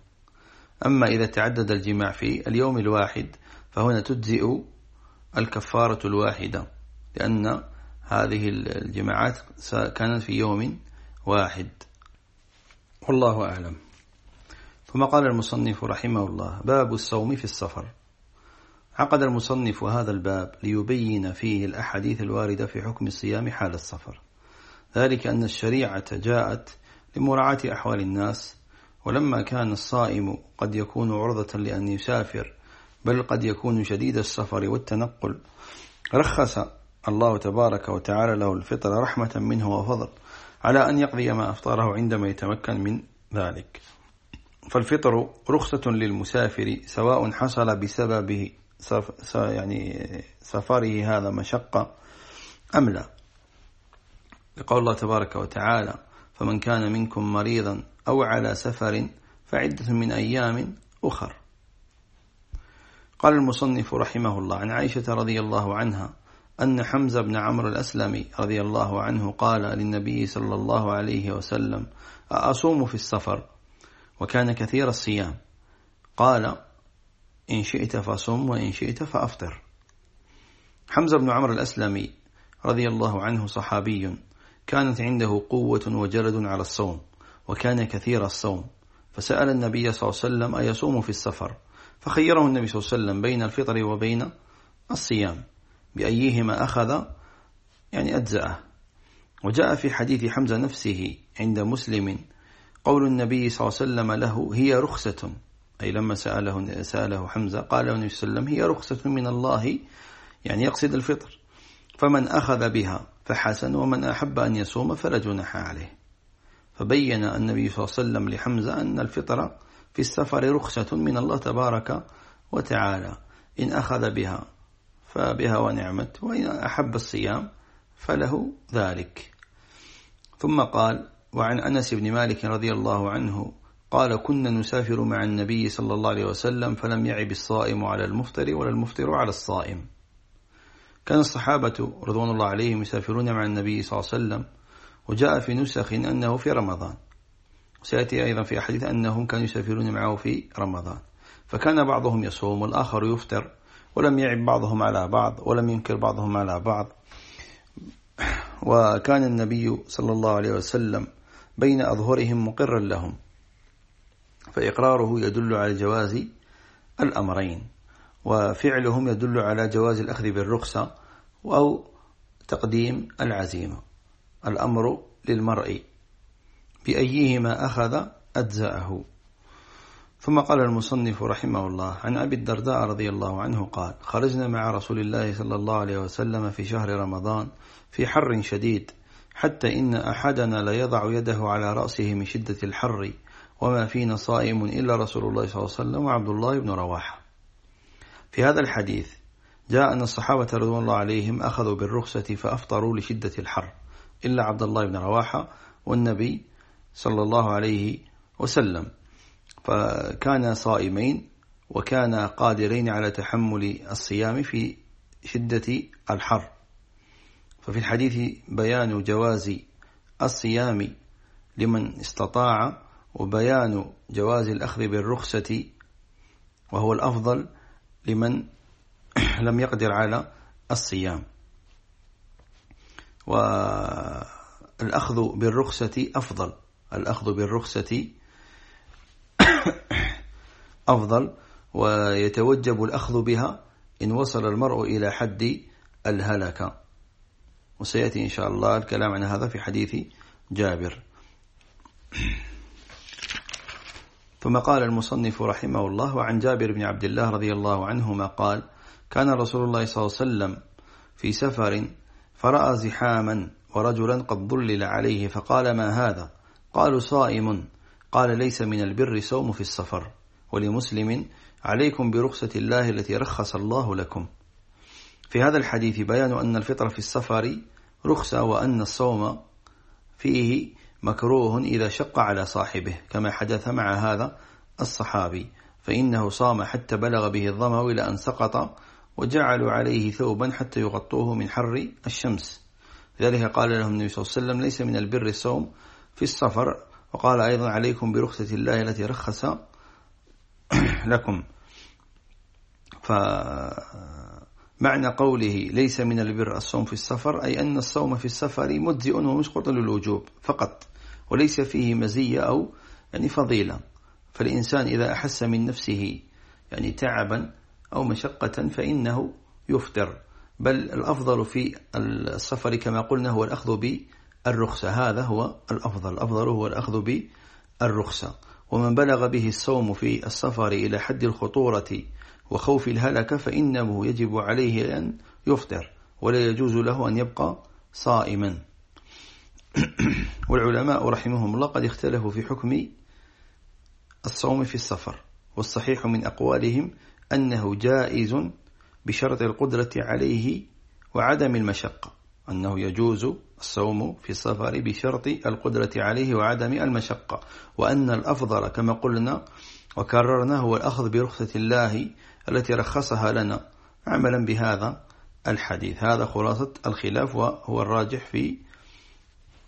أما إذا تعدد الجماع في اليوم الواحد فهنا تجزئ الكفارة الواحدة لأن هذه الجماعات كانت في يوم واحد. والله أعلم. ثم قال المصنف رحمه الله باب الصوم في السفر. عقد المصنف هذا الباب ليبين فيه الأحاديث الواردة في حكم الصيام حال السفر. ذلك أن الشريعة جاءت لمراعاة أحوال الناس ولما كان الصائم قد يكون عرضة لأن يسافر بل قد يكون شديد السفر والتنقل رخص الله تبارك وتعالى له الفطر رحمة منه وفضل. على أن يقضي ما أفطاره عندما يتمكن من ذلك. فالفطر رخصة للمسافر سواء حصل بسببه يعني سفره هذا مشقة أم لا. لقول الله تبارك وتعالى فمن كان منكم مريضا أو على سفر فعدة من أيام أخر. قال المصنف رحمه الله عن عائشة رضي الله عنها أن حمزة بن عمرو الأسلمي رضي الله عنه قال للنبي صلى الله عليه وسلم أصوم في السفر؟ وكان كثير الصيام. قال إن شئت فصم وإن شئت فأفطر. حمزة بن عمرو الأسلمي رضي الله عنه صحابي كانت عنده قوة وجلد على الصوم وكان كثير الصوم. فسأل النبي صلى الله عليه وسلم أيصوم في السفر؟ فخيره النبي صلى الله عليه وسلم بين الفطر وبين الصيام. بأيهما أخذ يعني أجزأه. وجاء في حديث حمزة نفسه عند مسلم قول النبي صلى الله عليه وسلم له هي رخصة. أي لما سأله, سأله حمزة قال النبي صلى الله عليه وسلم هي رخصة من الله يعني يقصد الفطر. فمن أخذ بها فحسن ومن أحب أن يصوم فلا جناح عليه. فبين النبي صلى الله عليه وسلم لحمزة أن الفطر في السفر رخصة من الله تبارك وتعالى. إن أخذ بها فبها ونعمت وإن أحب الصيام فله ذلك. ثم قال وعن أنس بن مالك رضي الله عنه قال كنا نسافر مع النبي صلى الله عليه وسلم فلم يعب الصائم على المفطر ولا المفطر على الصائم. كان الصحابة رضوان الله عليهم يسافرون مع النبي صلى الله عليه وسلم وجاء في نسخ أنه في رمضان. وسيأتي أيضا في أحاديث أنهم كانوا يسافرون معه في رمضان. فكان بعضهم يصوم والآخر يفطر. ولم يعب بعضهم على بعض ولم ينكر بعضهم على بعض. وكان النبي صلى الله عليه وسلم بين أظهرهم مقرا لهم فإقراره يدل على جواز الأمرين وفعلهم يدل على جواز الأخذ بالرخصة أو تقديم العزيمة. الأمر للمرء بأيهما أخذ أجزأه. ثم قال المصنف رحمه الله عن أبي الدرداء رضي الله عنه قال خرجنا مع رسول الله صلى الله عليه وسلم في شهر رمضان في حر شديد حتى إن أحدنا ليضع يده على رأسه من شدة الحر وما فينا صائم إلا رسول الله صلى الله عليه وسلم وعبد الله بن رواحة. في هذا الحديث جاء أن الصحابة رضوان الله عليهم أخذوا بالرخصة فأفطروا لشدة الحر إلا عبد الله بن رواحة والنبي صلى الله عليه وسلم. فكان صائمين وكان قادرين على تحمل الصيام في شدة الحر. ففي الحديث بيان جواز الصيام لمن استطاع وبيان جواز الأخذ بالرخصة وهو الأفضل لمن *clears throat* لم يقدر على الصيام. والأخذ بالرخصة أفضل. الأخذ بالرخصة *coughs* أفضل ويتوجب الأخذ بها إن وصل المرء إلى حد الهلكة وسيأتي إن شاء الله الكلام عن هذا في حديث جابر. *coughs* ثم قال المصنف رحمه الله وعن جابر بن عبد الله رضي الله عنهما قال كان رسول الله صلى الله عليه وسلم في سفر فرأى زحاما ورجلا قد ظلل عليه فقال ما هذا؟ قالوا صائم. قال ليس من البر صوم في السفر ولمسلم عليكم برخصة الله التي رخص الله لكم. في هذا الحديث بيان أن الفطر في السفر رخصة وأن الصوم فيه مكروه إذا شق على صاحبه كما حدث مع هذا الصحابي. فإنه صام حتى بلغ به الظمأ إلى أن سقط وجعلوا عليه ثوبا حتى يغطوه من حر الشمس. لذلك قال لهم النبي صلى الله عليه وسلم ليس من البر الصوم في السفر وقال أيضا عليكم برخصة الله التي رخص *clears throat* لكم. فمعنى قوله ليس من البر الصوم في السفر أي أن الصوم في السفر مجزئ ومسقط للوجوب فقط وليس فيه مزية أو يعني فضيلة. فالإنسان إذا أحس من نفسه يعني تعبا أو مشقة فإنه يفطر. بل الأفضل في السفر كما قلنا هو الأخذ بالرخصة هذا هو الأفضل. الأفضل هو الأخذ بالرخصة. ومن بلغ به الصوم في السفر إلى حد الخطورة وخوف الهلكة فإنه يجب عليه أن يفطر ولا يجوز له أن يبقى صائما. *clears throat* والعلماء رحمهم الله قد اختلفوا في حكم الصوم في السفر والصحيح من أقوالهم أنه جائز بشرط القدرة عليه وعدم المشقة. أنه يجوز الصوم في السفر بشرط القدرة عليه وعدم المشقة وأن الأفضل كما قلنا وكررنا هو الأخذ برخصة الله التي رخصها لنا. عملا بهذا الحديث. هذا خلاصة الخلاف وهو الراجح في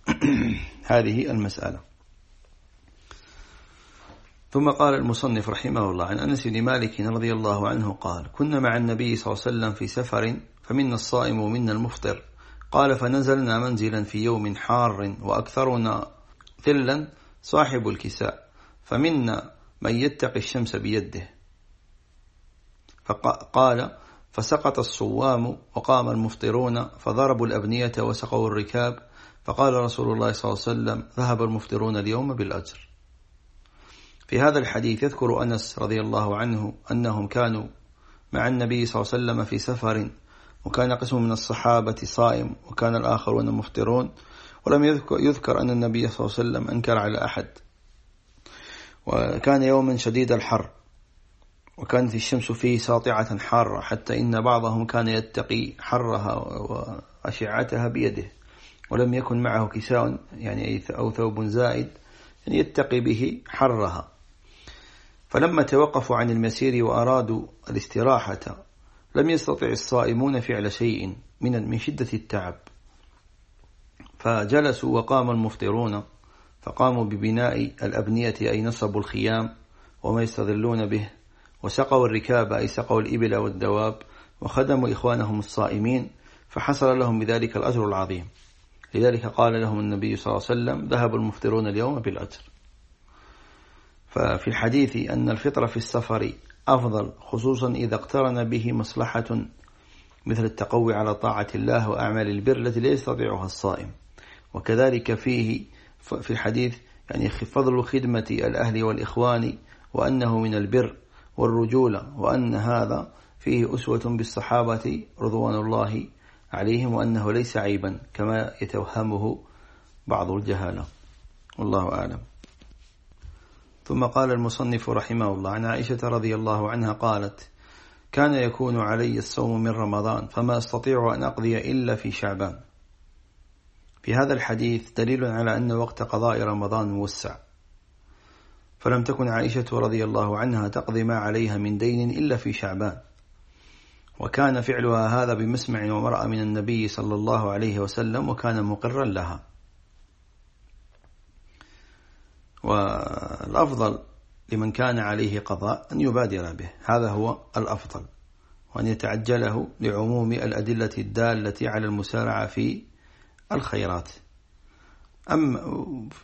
*clears throat* هذه المسألة. ثم قال المصنف رحمه الله عن أنس بن مالك رضي الله عنه قال كنا مع النبي صلى الله عليه وسلم في سفر فمنا الصائم ومنا المفطر قال فنزلنا منزلا في يوم حار وأكثرنا ثلا صاحب الكساء فمنا من يتقي الشمس بيده. فقال فسقط الصوام وقام المفطرون فضربوا الأبنية وسقوا الركاب فقال رسول الله صلى الله عليه وسلم ذهب المفطرون اليوم بالأجر. في هذا الحديث يذكر أنس رضي الله عنه أنهم كانوا مع النبي صلى الله عليه وسلم في سفر وكان قسم من الصحابة صائم وكان الآخرون مفطرون. ولم يذكر أن النبي صلى الله عليه وسلم أنكر على أحد. وكان يوما شديد الحر. وكانت الشمس فيه ساطعة حارة حتى إن بعضهم كان يتقي حرها وأشعتها بيده. ولم يكن معه كساء يعني أو ثوب زائد يعني يتقي به حرها. فلما توقفوا عن المسير وأرادوا الاستراحة لم يستطع الصائمون فعل شيء من من شدة التعب. فجلسوا وقام المفطرون فقاموا ببناء الأبنية أي نصبوا الخيام وما يستظلون به وسقوا الركاب أي سقوا الإبل والدواب وخدموا إخوانهم الصائمين فحصل لهم بذلك الأجر العظيم. لذلك قال لهم النبي صلى الله عليه وسلم ذهب المفطرون اليوم بالأجر. ففي الحديث أن الفطر في السفر أفضل خصوصا إذا اقترن به مصلحة مثل التقوي على طاعة الله وأعمال البر التي لا يستطيعها الصائم. وكذلك فيه في الحديث يعني فضل خدمة الأهل والإخوان وأنه من البر والرجولة وأن هذا فيه أسوة بالصحابة رضوان الله عليهم وأنه ليس عيبا كما يتوهمه بعض الجهالة. والله أعلم. ثم قال المصنف رحمه الله عن عائشة رضي الله عنها قالت كان يكون علي الصوم من رمضان فما أستطيع أن أقضي إلا في شعبان. في هذا الحديث دليل على أن وقت قضاء رمضان موسع فلم تكن عائشة رضي الله عنها تقضي ما عليها من دين إلا في شعبان. وكان فعلها هذا بمسمع ومرأة من النبي صلى الله عليه وسلم وكان مقرا لها. والأفضل لمن كان عليه قضاء أن يبادر به. هذا هو الأفضل. وأن يتعجله لعموم الأدلة الدالة على المسارعة في الخيرات. أما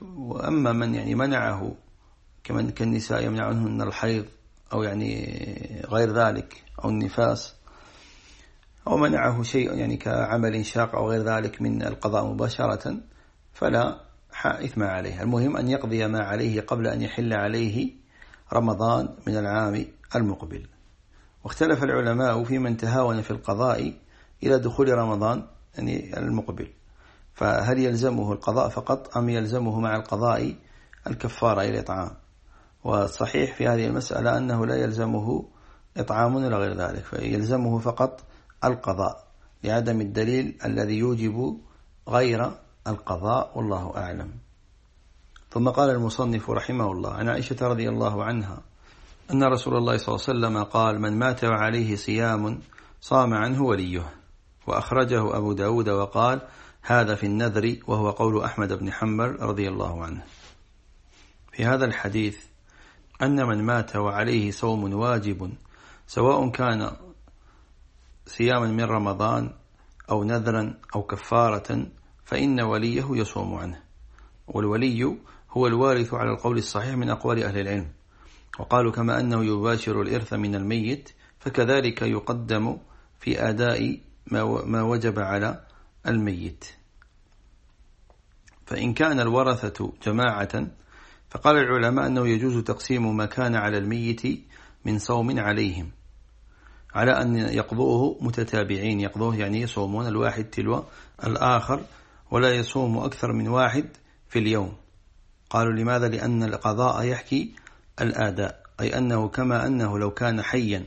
وأما من يعني منعه كمن كالنساء يمنعهن الحيض أو يعني غير ذلك أو النفاس أو منعه شيء يعني كعمل شاق أو غير ذلك من القضاء مباشرة فلا إثم عليه. المهم أن يقضي ما عليه قبل أن يحل عليه رمضان من العام المقبل. واختلف العلماء في من تهاون في القضاء إلى دخول رمضان يعني المقبل. فهل يلزمه القضاء فقط أم يلزمه مع القضاء الكفارة إلى إطعام؟ والصحيح في هذه المسألة أنه لا يلزمه إطعام ولا غير ذلك فيلزمه فقط القضاء لعدم الدليل الذي يوجب غير القضاء والله أعلم. ثم قال المصنف رحمه الله عن عائشة رضي الله عنها أن رسول الله صلى الله عليه وسلم قال من مات وعليه صيام صام عنه وليه وأخرجه أبو داود وقال هذا في النذر وهو قول أحمد بن حنبل رضي الله عنه. في هذا الحديث أن من مات وعليه صوم واجب سواء كان صياما من رمضان أو نذرا أو كفارة فإن وليه يصوم عنه. والولي هو الوارث على القول الصحيح من أقوال أهل العلم. وقالوا كما أنه يباشر الإرث من الميت فكذلك يقدم في أداء ما وجب على الميت. فإن كان الورثة جماعة فقال العلماء أنه يجوز تقسيم ما كان على الميت من صوم عليهم على أن يقضوه متتابعين. يقضوه يعني يصومون الواحد تلو الآخر ولا يصوم أكثر من واحد في اليوم. قالوا لماذا؟ لأن القضاء يحكي الآداء أي أنه كما أنه لو كان حيا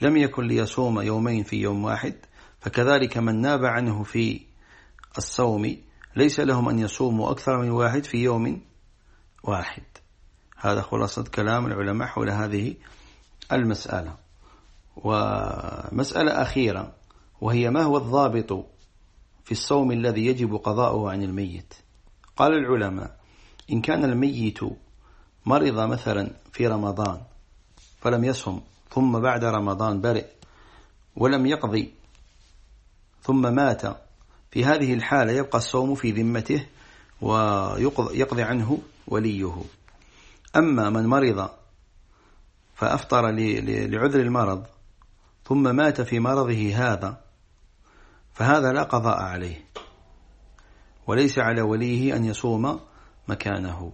لم يكن ليصوم يومين في يوم واحد فكذلك من ناب عنه في الصوم ليس لهم أن يصوموا أكثر من واحد في يوم واحد. هذا خلاصة كلام العلماء حول هذه المسألة. ومسألة أخيرة وهي ما هو الضابط في الصوم الذي يجب قضاؤه عن الميت. قال العلماء إن كان الميت مرض مثلا في رمضان فلم يصم ثم بعد رمضان برئ ولم يقضي ثم مات في هذه الحالة يبقى الصوم في ذمته ويقضي عنه وليه. أما من مرض فأفطر لعذر المرض ثم مات في مرضه هذا فهذا لا قضاء عليه. وليس على وليه أن يصوم مكانه.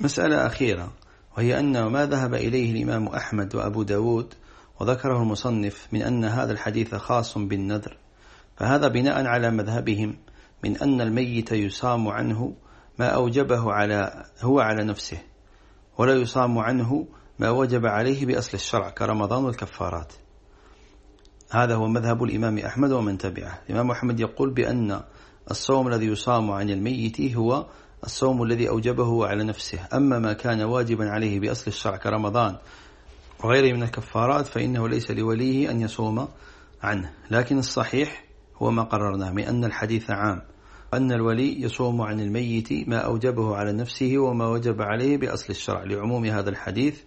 مسألة أخيرة وهي أن ما ذهب إليه الإمام أحمد وأبو داود وذكره المصنف من أن هذا الحديث خاص بالنذر فهذا بناء على مذهبهم من أن الميت يصام عنه ما أوجبه على هو على نفسه ولا يصام عنه ما وجب عليه بأصل الشرع كرمضان والكفارات. هذا هو مذهب الإمام أحمد ومن تبعه. الإمام أحمد يقول بأن الصوم الذي يصام عن الميت هو الصوم الذي أوجبه على نفسه. أما ما كان واجبا عليه بأصل الشرع كرمضان وغيره من الكفارات فإنه ليس لوليه أن يصوم عنه. لكن الصحيح هو ما قررناه من أن الحديث عام. أن الولي يصوم عن الميت ما أوجبه على نفسه وما وجب عليه بأصل الشرع لعموم هذا الحديث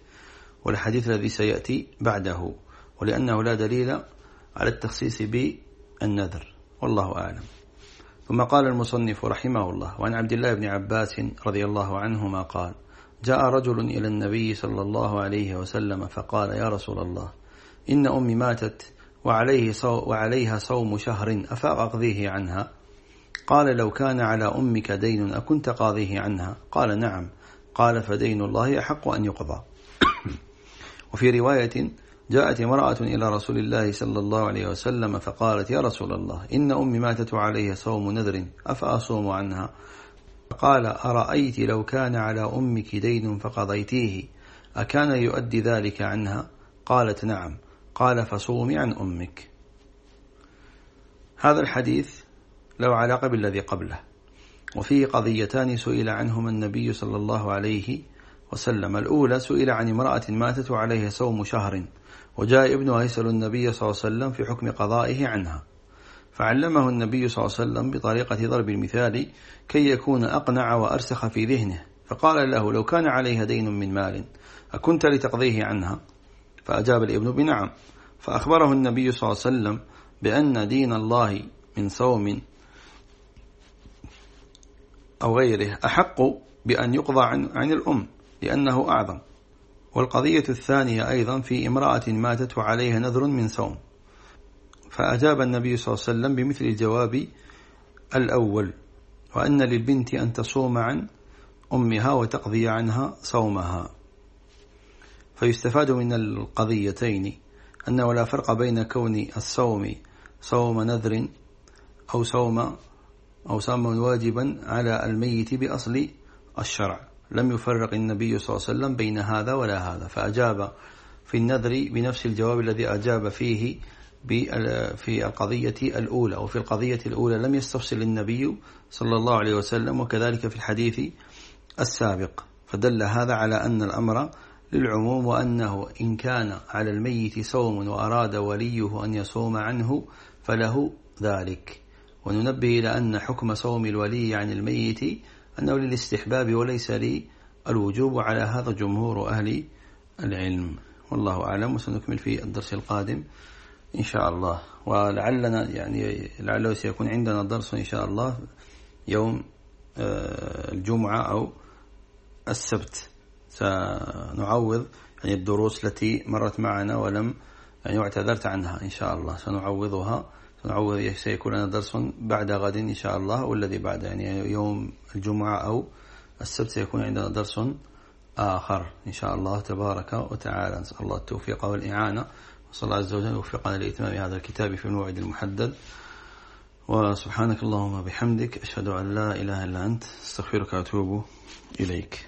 والحديث الذي سيأتي بعده. ولأنه لا دليل على التخصيص بالنذر والله أعلم. ثم قال المصنف رحمه الله وعن عبد الله بن عباس رضي الله عنهما قال جاء رجل إلى النبي صلى الله عليه وسلم فقال يا رسول الله إن أمي ماتت وعليه صو وعليها صوم شهر أفأقضيه عنها؟ قال لو كان على أمك دين أكنت قاضيه عنها قال نعم. قال فدين الله أحق أن يقضى. *coughs* وفي رواية جاءت امرأة إلى رسول الله صلى الله عليه وسلم فقالت يا رسول الله إن أمي ماتت عليه صوم نذر أفأصوم عنها؟ قال أرأيت لو كان على أمك دين فقضيتيه أكان يؤدي ذلك عنها؟ قالت نعم. قال فصومي عن أمك. هذا الحديث له علاقة بالذي قبله وفيه قضيتان سئل عنهما النبي صلى الله عليه وسلم. الأولى سئل عن امرأة ماتت عليها صوم شهر وجاء ابنها يسأل النبي صلى الله عليه وسلم في حكم قضائه عنها. فعلمه النبي صلى الله عليه وسلم بطريقة ضرب المثال كي يكون أقنع وأرسخ في ذهنه. فقال له لو كان عليها دين من مال أكنت لتقضيه عنها؟ فأجاب الابن بنعم. فأخبره النبي صلى الله عليه وسلم بأن دين الله من صوم أو غيره أحق بأن يقضى عن, الأم لأنه أعظم. والقضية الثانية أيضا في امرأة ماتت وعليها نذر من صوم. فأجاب النبي صلى الله عليه وسلم بمثل الجواب الأول وأن للبنت أن تصوم عن أمها وتقضي عنها صومها. فيستفاد من القضيتين أنه لا فرق بين كون الصوم صوم نذر أو صوم أو صوم واجبا على الميت بأصل الشرع. لم يفرق النبي صلى الله عليه وسلم بين هذا ولا هذا. فأجاب في النذر بنفس الجواب الذي أجاب فيه في القضية الأولى وفي القضية الأولى لم يستفصل النبي صلى الله عليه وسلم وكذلك في الحديث السابق. فدل هذا على أن الأمر للعموم وأنه إن كان على الميت صوم وأراد وليه أن يصوم عنه فله ذلك. وننبه إلى أن حكم صوم الولي عن الميت أنه للاستحباب وليس للوجوب على هذا جمهور أهل العلم. والله أعلم وسنكمل في الدرس القادم إن شاء الله. ولعلنا يعني لعله سيكون عندنا درس إن شاء الله يوم آه، الجمعة أو السبت. سنعوض يعني الدروس التي مرت معنا ولم يعني واعتذرت عنها إن شاء الله. سنعوضها سيكون لنا درس بعد غد إن شاء الله والذي بعد يعني يوم الجمعة أو السبت سيكون عندنا درس آخر إن شاء الله تبارك وتعالى. نسأل الله التوفيق والإعانة وصلى الله عز وجل وفقنا لإتمام هذا الكتاب في الموعد المحدد. وسبحانك اللهم بحمدك أشهد أن لا إله إلا أنت أستغفرك وأتوب إليك.